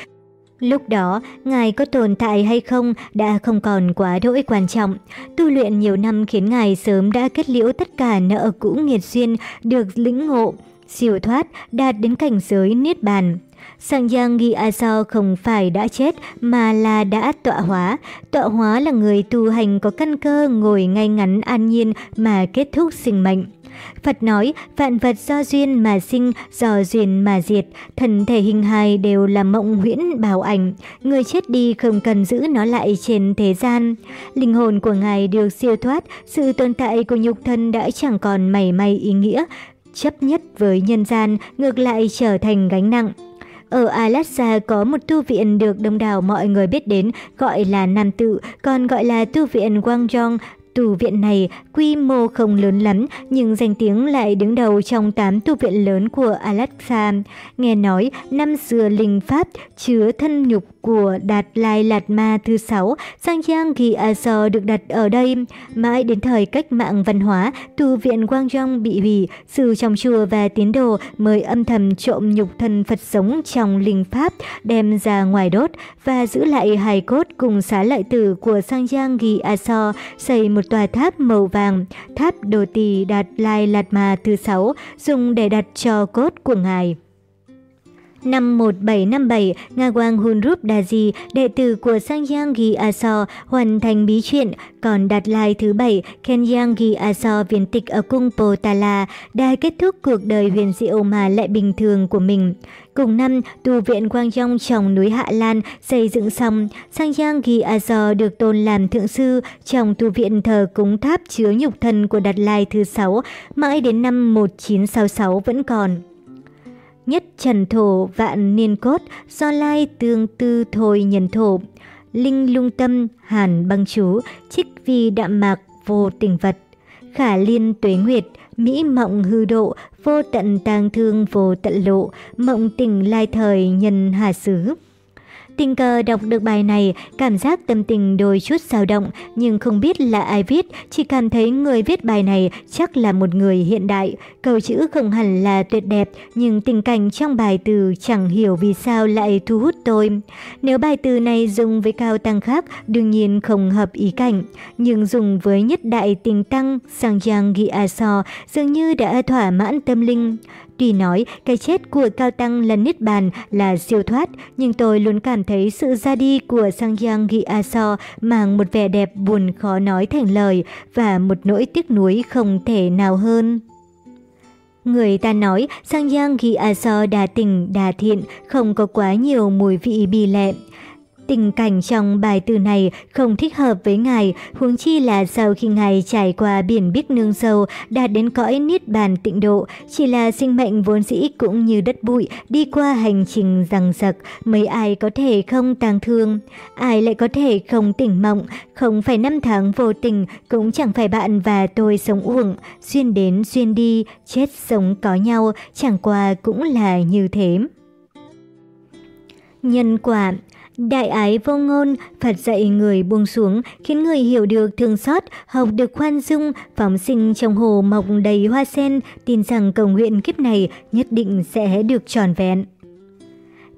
Lúc đó, Ngài có tồn tại hay không đã không còn quá đỗi quan trọng. Tu luyện nhiều năm khiến Ngài sớm đã kết liễu tất cả nợ cũ nghiệt duyên, được lĩnh ngộ, siêu thoát, đạt đến cảnh giới Niết Bàn. Sang Giang Ghi A do không phải đã chết mà là đã tọa hóa. Tọa hóa là người tu hành có căn cơ ngồi ngay ngắn an nhiên mà kết thúc sinh mệnh. Phật nói, vạn vật do duyên mà sinh, do duyên mà diệt, thần thể hình hài đều là mộng huyễn bảo ảnh, người chết đi không cần giữ nó lại trên thế gian. Linh hồn của Ngài được siêu thoát, sự tồn tại của nhục thân đã chẳng còn mảy may ý nghĩa, chấp nhất với nhân gian, ngược lại trở thành gánh nặng. Ở Alaska có một tu viện được đông đảo mọi người biết đến gọi là Nam Tự, còn gọi là tu viện Wangjong. Tu viện này quy mô không lớn lắm nhưng danh tiếng lại đứng đầu trong 8 tu viện lớn của Alaska. Nghe nói năm xưa linh pháp chứa thân nhục của Đạt Lai Lạt Ma thứ sáu, Sang Giang Ghi A So được đặt ở đây. Mãi đến thời cách mạng văn hóa, tu viện Quang Trong bị hủy, sư trong chùa và tín đồ mới âm thầm trộm nhục thân Phật sống trong linh pháp, đem ra ngoài đốt và giữ lại hài cốt cùng xá lợi tử của Sang Giang Ghi A So, xây một tòa tháp màu vàng, tháp Đồ Tỳ Đạt Lai Lạt Ma thứ sáu, dùng để đặt cho cốt của ngài. Năm 1757, Nga Quang Hunrup Daji, đệ tử của Sangyang Gi Aso, hoàn thành bí truyện. còn Đạt Lai thứ bảy, Kenyang Gi Aso viên tịch ở cung Potala, đã kết thúc cuộc đời huyền diệu mà lại bình thường của mình. Cùng năm, tu viện Quang Trong trong núi Hạ Lan xây dựng xong, Sangyang Gi Aso được tôn làm thượng sư trong tu viện thờ cúng tháp chứa nhục thân của Đạt Lai thứ sáu, mãi đến năm 1966 vẫn còn nhất trần thổ vạn niên cốt, do lai tương tư thôi nhân thổ. Linh lung tâm, hàn băng chú, trích vi đạm mạc, vô tình vật. Khả liên tuế nguyệt, mỹ mộng hư độ, vô tận tang thương vô tận lộ, mộng tình lai thời nhân hà xứ. Tình cờ đọc được bài này, cảm giác tâm tình đôi chút dao động, nhưng không biết là ai viết, chỉ cảm thấy người viết bài này chắc là một người hiện đại. Câu chữ không hẳn là tuyệt đẹp, nhưng tình cảnh trong bài từ chẳng hiểu vì sao lại thu hút tôi. Nếu bài từ này dùng với cao tăng khác, đương nhiên không hợp ý cảnh, nhưng dùng với nhất đại tình tăng sang giang ghi a so dường như đã thỏa mãn tâm linh. Tuy nói cái chết của Cao Tăng là Niết Bàn là siêu thoát, nhưng tôi luôn cảm thấy sự ra đi của Sang Giang Ghi A So mang một vẻ đẹp buồn khó nói thành lời và một nỗi tiếc nuối không thể nào hơn. Người ta nói Sang Giang Ghi A So đà tình, đà thiện, không có quá nhiều mùi vị bi lẹ. Tình cảnh trong bài từ này không thích hợp với ngài, huống chi là sau khi ngài trải qua biển biếc nương sâu, đạt đến cõi niết bàn tịnh độ, chỉ là sinh mệnh vốn dĩ cũng như đất bụi, đi qua hành trình rằng rặc, mấy ai có thể không tang thương, ai lại có thể không tỉnh mộng, không phải năm tháng vô tình, cũng chẳng phải bạn và tôi sống uổng, xuyên đến xuyên đi, chết sống có nhau, chẳng qua cũng là như thế. Nhân quả Đại ái vô ngôn, Phật dạy người buông xuống, khiến người hiểu được thương xót, học được khoan dung, phóng sinh trong hồ mọc đầy hoa sen, tin rằng cầu nguyện kiếp này nhất định sẽ được tròn vẹn.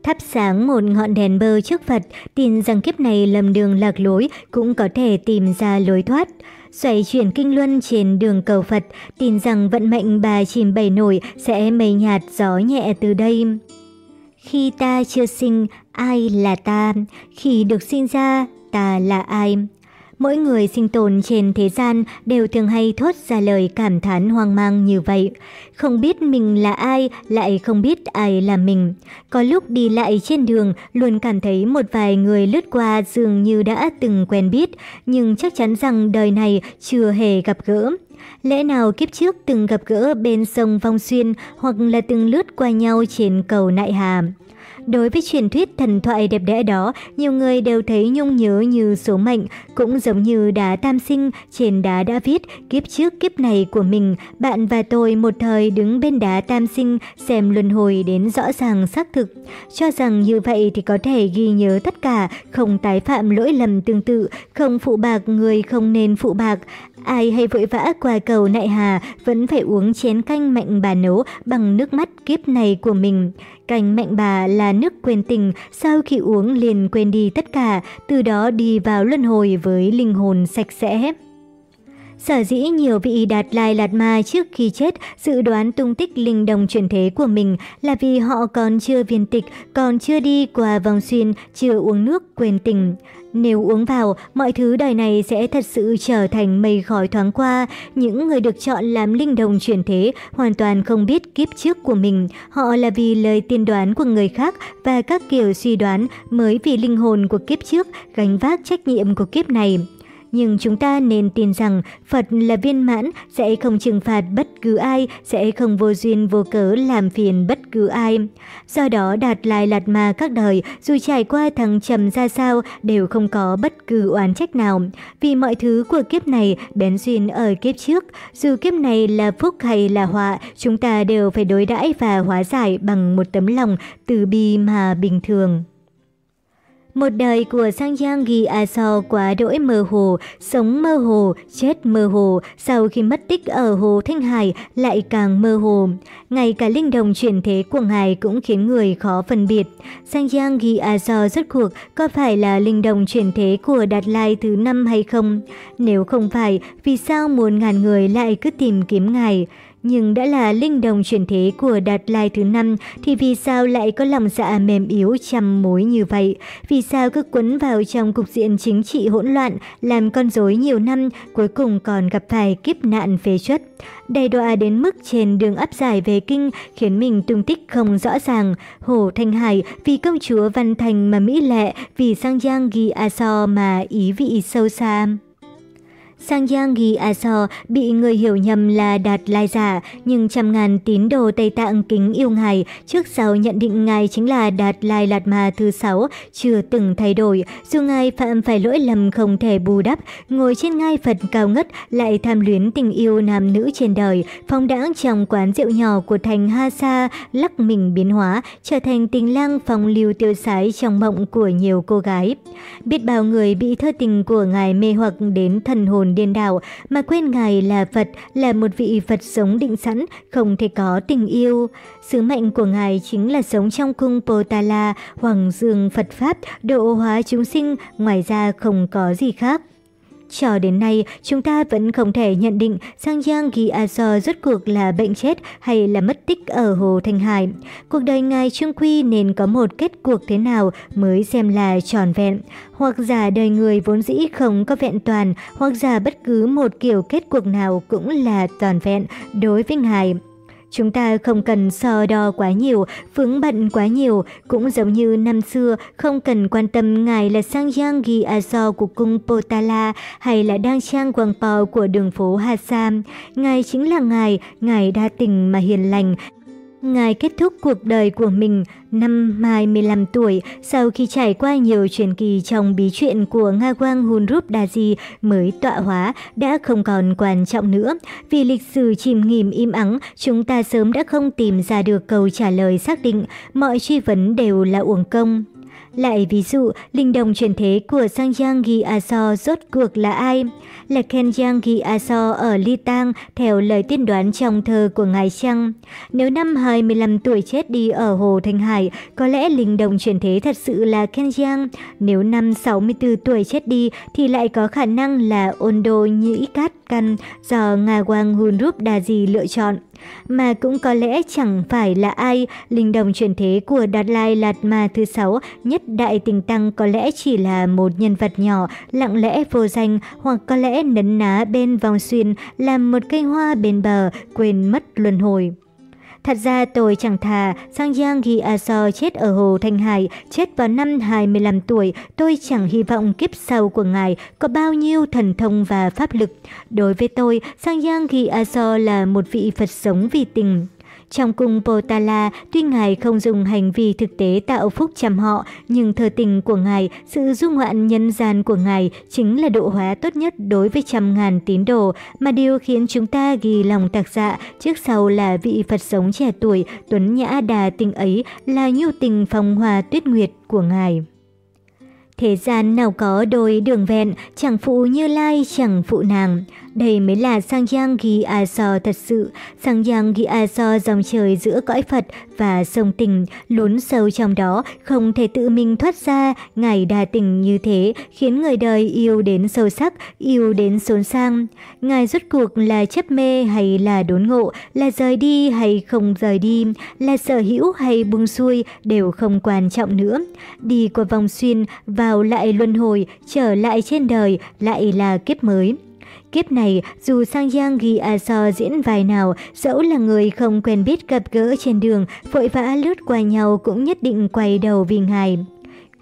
Thắp sáng một ngọn đèn bơ trước Phật, tin rằng kiếp này lầm đường lạc lối cũng có thể tìm ra lối thoát. Xoay chuyển kinh luân trên đường cầu Phật, tin rằng vận mệnh bà chìm bầy nổi sẽ mây nhạt gió nhẹ từ đây. Khi ta chưa sinh, ai là ta? Khi được sinh ra, ta là ai? Mỗi người sinh tồn trên thế gian đều thường hay thốt ra lời cảm thán hoang mang như vậy. Không biết mình là ai, lại không biết ai là mình. Có lúc đi lại trên đường, luôn cảm thấy một vài người lướt qua dường như đã từng quen biết, nhưng chắc chắn rằng đời này chưa hề gặp gỡ. Lẽ nào kiếp trước từng gặp gỡ bên sông Vong Xuyên hoặc là từng lướt qua nhau trên cầu Nại Hà? Đối với truyền thuyết thần thoại đẹp đẽ đó, nhiều người đều thấy nhung nhớ như số mệnh, cũng giống như đá tam sinh, trên đá đã viết kiếp trước kiếp này của mình, bạn và tôi một thời đứng bên đá tam sinh xem luân hồi đến rõ ràng xác thực. Cho rằng như vậy thì có thể ghi nhớ tất cả, không tái phạm lỗi lầm tương tự, không phụ bạc người không nên phụ bạc, Ai hay vội vã qua cầu nại hà vẫn phải uống chén canh mạnh bà nấu bằng nước mắt kiếp này của mình. Canh mạnh bà là nước quên tình, sau khi uống liền quên đi tất cả, từ đó đi vào luân hồi với linh hồn sạch sẽ. Sở dĩ nhiều vị đạt lai lạt ma trước khi chết dự đoán tung tích linh đồng chuyển thế của mình là vì họ còn chưa viên tịch, còn chưa đi qua vòng xuyên, chưa uống nước quên tình. Nếu uống vào, mọi thứ đời này sẽ thật sự trở thành mây khói thoáng qua. Những người được chọn làm linh đồng chuyển thế hoàn toàn không biết kiếp trước của mình. Họ là vì lời tiên đoán của người khác và các kiểu suy đoán mới vì linh hồn của kiếp trước gánh vác trách nhiệm của kiếp này nhưng chúng ta nên tin rằng Phật là viên mãn, sẽ không trừng phạt bất cứ ai, sẽ không vô duyên vô cớ làm phiền bất cứ ai. Do đó đạt lại lạt ma các đời, dù trải qua thăng trầm ra sao, đều không có bất cứ oán trách nào. Vì mọi thứ của kiếp này bén duyên ở kiếp trước, dù kiếp này là phúc hay là họa, chúng ta đều phải đối đãi và hóa giải bằng một tấm lòng từ bi mà bình thường. Một đời của Sang Giang ghi A So quá đỗi mơ hồ, sống mơ hồ, chết mơ hồ, sau khi mất tích ở Hồ Thanh Hải lại càng mơ hồ. Ngay cả linh đồng chuyển thế của ngài cũng khiến người khó phân biệt. Sang Giang ghi A So rốt cuộc có phải là linh đồng chuyển thế của Đạt Lai thứ năm hay không? Nếu không phải, vì sao muôn ngàn người lại cứ tìm kiếm ngài? Nhưng đã là linh đồng chuyển thế của Đạt Lai thứ năm thì vì sao lại có lòng dạ mềm yếu chăm mối như vậy? Vì sao cứ quấn vào trong cục diện chính trị hỗn loạn, làm con rối nhiều năm, cuối cùng còn gặp phải kiếp nạn phế chuất? Đầy đọa đến mức trên đường áp giải về kinh khiến mình tung tích không rõ ràng. Hồ Thanh Hải vì công chúa Văn Thành mà mỹ lệ, vì sang giang ghi a so mà ý vị sâu xa. Sang Giang Ghi A bị người hiểu nhầm là Đạt Lai giả, nhưng trăm ngàn tín đồ Tây Tạng kính yêu ngài, trước sau nhận định ngài chính là Đạt Lai Lạt Ma thứ sáu, chưa từng thay đổi. Dù ngài phạm phải lỗi lầm không thể bù đắp, ngồi trên ngai Phật cao ngất, lại tham luyến tình yêu nam nữ trên đời, phong đãng trong quán rượu nhỏ của thành Ha Sa, lắc mình biến hóa, trở thành tình lang phong lưu tiêu sái trong mộng của nhiều cô gái. Biết bao người bị thơ tình của ngài mê hoặc đến thần hồn điên đảo mà quên Ngài là Phật, là một vị Phật sống định sẵn, không thể có tình yêu. Sứ mệnh của Ngài chính là sống trong cung Potala, Hoàng Dương Phật Pháp, độ hóa chúng sinh, ngoài ra không có gì khác. Cho đến nay, chúng ta vẫn không thể nhận định Sang Giang Ghi A So rốt cuộc là bệnh chết hay là mất tích ở Hồ Thanh Hải. Cuộc đời ngài Trương Quy nên có một kết cuộc thế nào mới xem là tròn vẹn. Hoặc giả đời người vốn dĩ không có vẹn toàn, hoặc giả bất cứ một kiểu kết cuộc nào cũng là toàn vẹn đối với ngài. Chúng ta không cần so đo quá nhiều, vướng bận quá nhiều, cũng giống như năm xưa không cần quan tâm ngài là sang giang ghi a do của cung Potala hay là đang trang quang po của đường phố Hasam. Ngài chính là ngài, ngài đa tình mà hiền lành, Ngài kết thúc cuộc đời của mình năm 25 tuổi sau khi trải qua nhiều truyền kỳ trong bí truyện của Nga Quang Hunrup Daji mới tọa hóa đã không còn quan trọng nữa. Vì lịch sử chìm nghỉm im ắng, chúng ta sớm đã không tìm ra được câu trả lời xác định, mọi truy vấn đều là uổng công. Lại ví dụ, linh đồng chuyển thế của Sangyang Gi Aso rốt cuộc là ai? Là Kenjang Gi Aso ở Ly Tang theo lời tiên đoán trong thơ của Ngài Trăng. Nếu năm 25 tuổi chết đi ở Hồ Thanh Hải, có lẽ linh đồng chuyển thế thật sự là Kenjang. Nếu năm 64 tuổi chết đi thì lại có khả năng là Ondo Nhĩ Cát Căn do Nga Wang Hunrup Đà Di lựa chọn mà cũng có lẽ chẳng phải là ai, linh đồng truyền thế của Đạt Lai Lạt Ma thứ sáu, nhất đại tình tăng có lẽ chỉ là một nhân vật nhỏ, lặng lẽ vô danh, hoặc có lẽ nấn ná bên vòng xuyên, làm một cây hoa bên bờ, quên mất luân hồi. Thật ra tôi chẳng thà Sang Giang Ghi A So chết ở Hồ Thanh Hải, chết vào năm 25 tuổi, tôi chẳng hy vọng kiếp sau của ngài có bao nhiêu thần thông và pháp lực. Đối với tôi, Sang Giang Ghi A So là một vị Phật sống vì tình. Trong cung Potala, tuy Ngài không dùng hành vi thực tế tạo phúc chăm họ, nhưng thờ tình của Ngài, sự du ngoạn nhân gian của Ngài chính là độ hóa tốt nhất đối với trăm ngàn tín đồ, mà điều khiến chúng ta ghi lòng tạc dạ trước sau là vị Phật sống trẻ tuổi, tuấn nhã đà tình ấy là nhu tình phong hòa tuyết nguyệt của Ngài. Thế gian nào có đôi đường vẹn, chẳng phụ như lai chẳng phụ nàng. Đây mới là sang giang ghi a so thật sự, sang giang ghi a so dòng trời giữa cõi Phật và sông tình, lún sâu trong đó, không thể tự mình thoát ra, ngài đa tình như thế, khiến người đời yêu đến sâu sắc, yêu đến xốn sang. Ngài rốt cuộc là chấp mê hay là đốn ngộ, là rời đi hay không rời đi, là sở hữu hay buông xuôi, đều không quan trọng nữa. Đi qua vòng xuyên, vào lại luân hồi, trở lại trên đời, lại là kiếp mới. Kiếp này, dù Sang Giang ghi A So diễn vài nào, dẫu là người không quen biết gặp gỡ trên đường, vội vã lướt qua nhau cũng nhất định quay đầu vì ngài.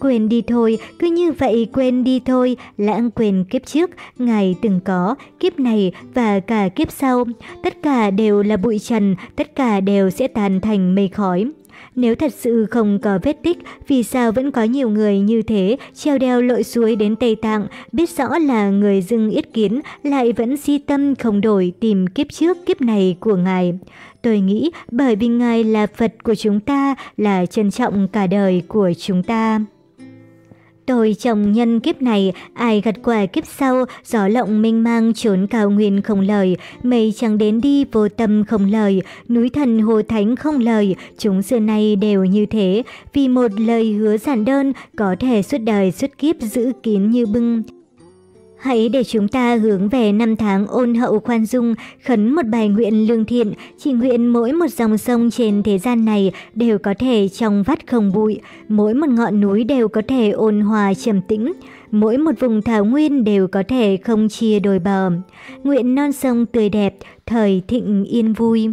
Quên đi thôi, cứ như vậy quên đi thôi, lãng quên kiếp trước, ngài từng có, kiếp này và cả kiếp sau. Tất cả đều là bụi trần, tất cả đều sẽ tàn thành mây khói. Nếu thật sự không có vết tích, vì sao vẫn có nhiều người như thế treo đeo lội suối đến Tây Tạng, biết rõ là người dưng yết kiến, lại vẫn si tâm không đổi tìm kiếp trước kiếp này của Ngài. Tôi nghĩ bởi vì Ngài là Phật của chúng ta, là trân trọng cả đời của chúng ta. Tôi chồng nhân kiếp này, ai gặt quả kiếp sau, gió lộng mênh mang trốn cao nguyên không lời, mây chẳng đến đi vô tâm không lời, núi thần hồ thánh không lời, chúng xưa nay đều như thế, vì một lời hứa giản đơn có thể suốt đời suốt kiếp giữ kín như bưng. Hãy để chúng ta hướng về năm tháng ôn hậu khoan dung, khấn một bài nguyện lương thiện, chỉ nguyện mỗi một dòng sông trên thế gian này đều có thể trong vắt không bụi, mỗi một ngọn núi đều có thể ôn hòa trầm tĩnh, mỗi một vùng thảo nguyên đều có thể không chia đồi bờ. Nguyện non sông tươi đẹp, thời thịnh yên vui.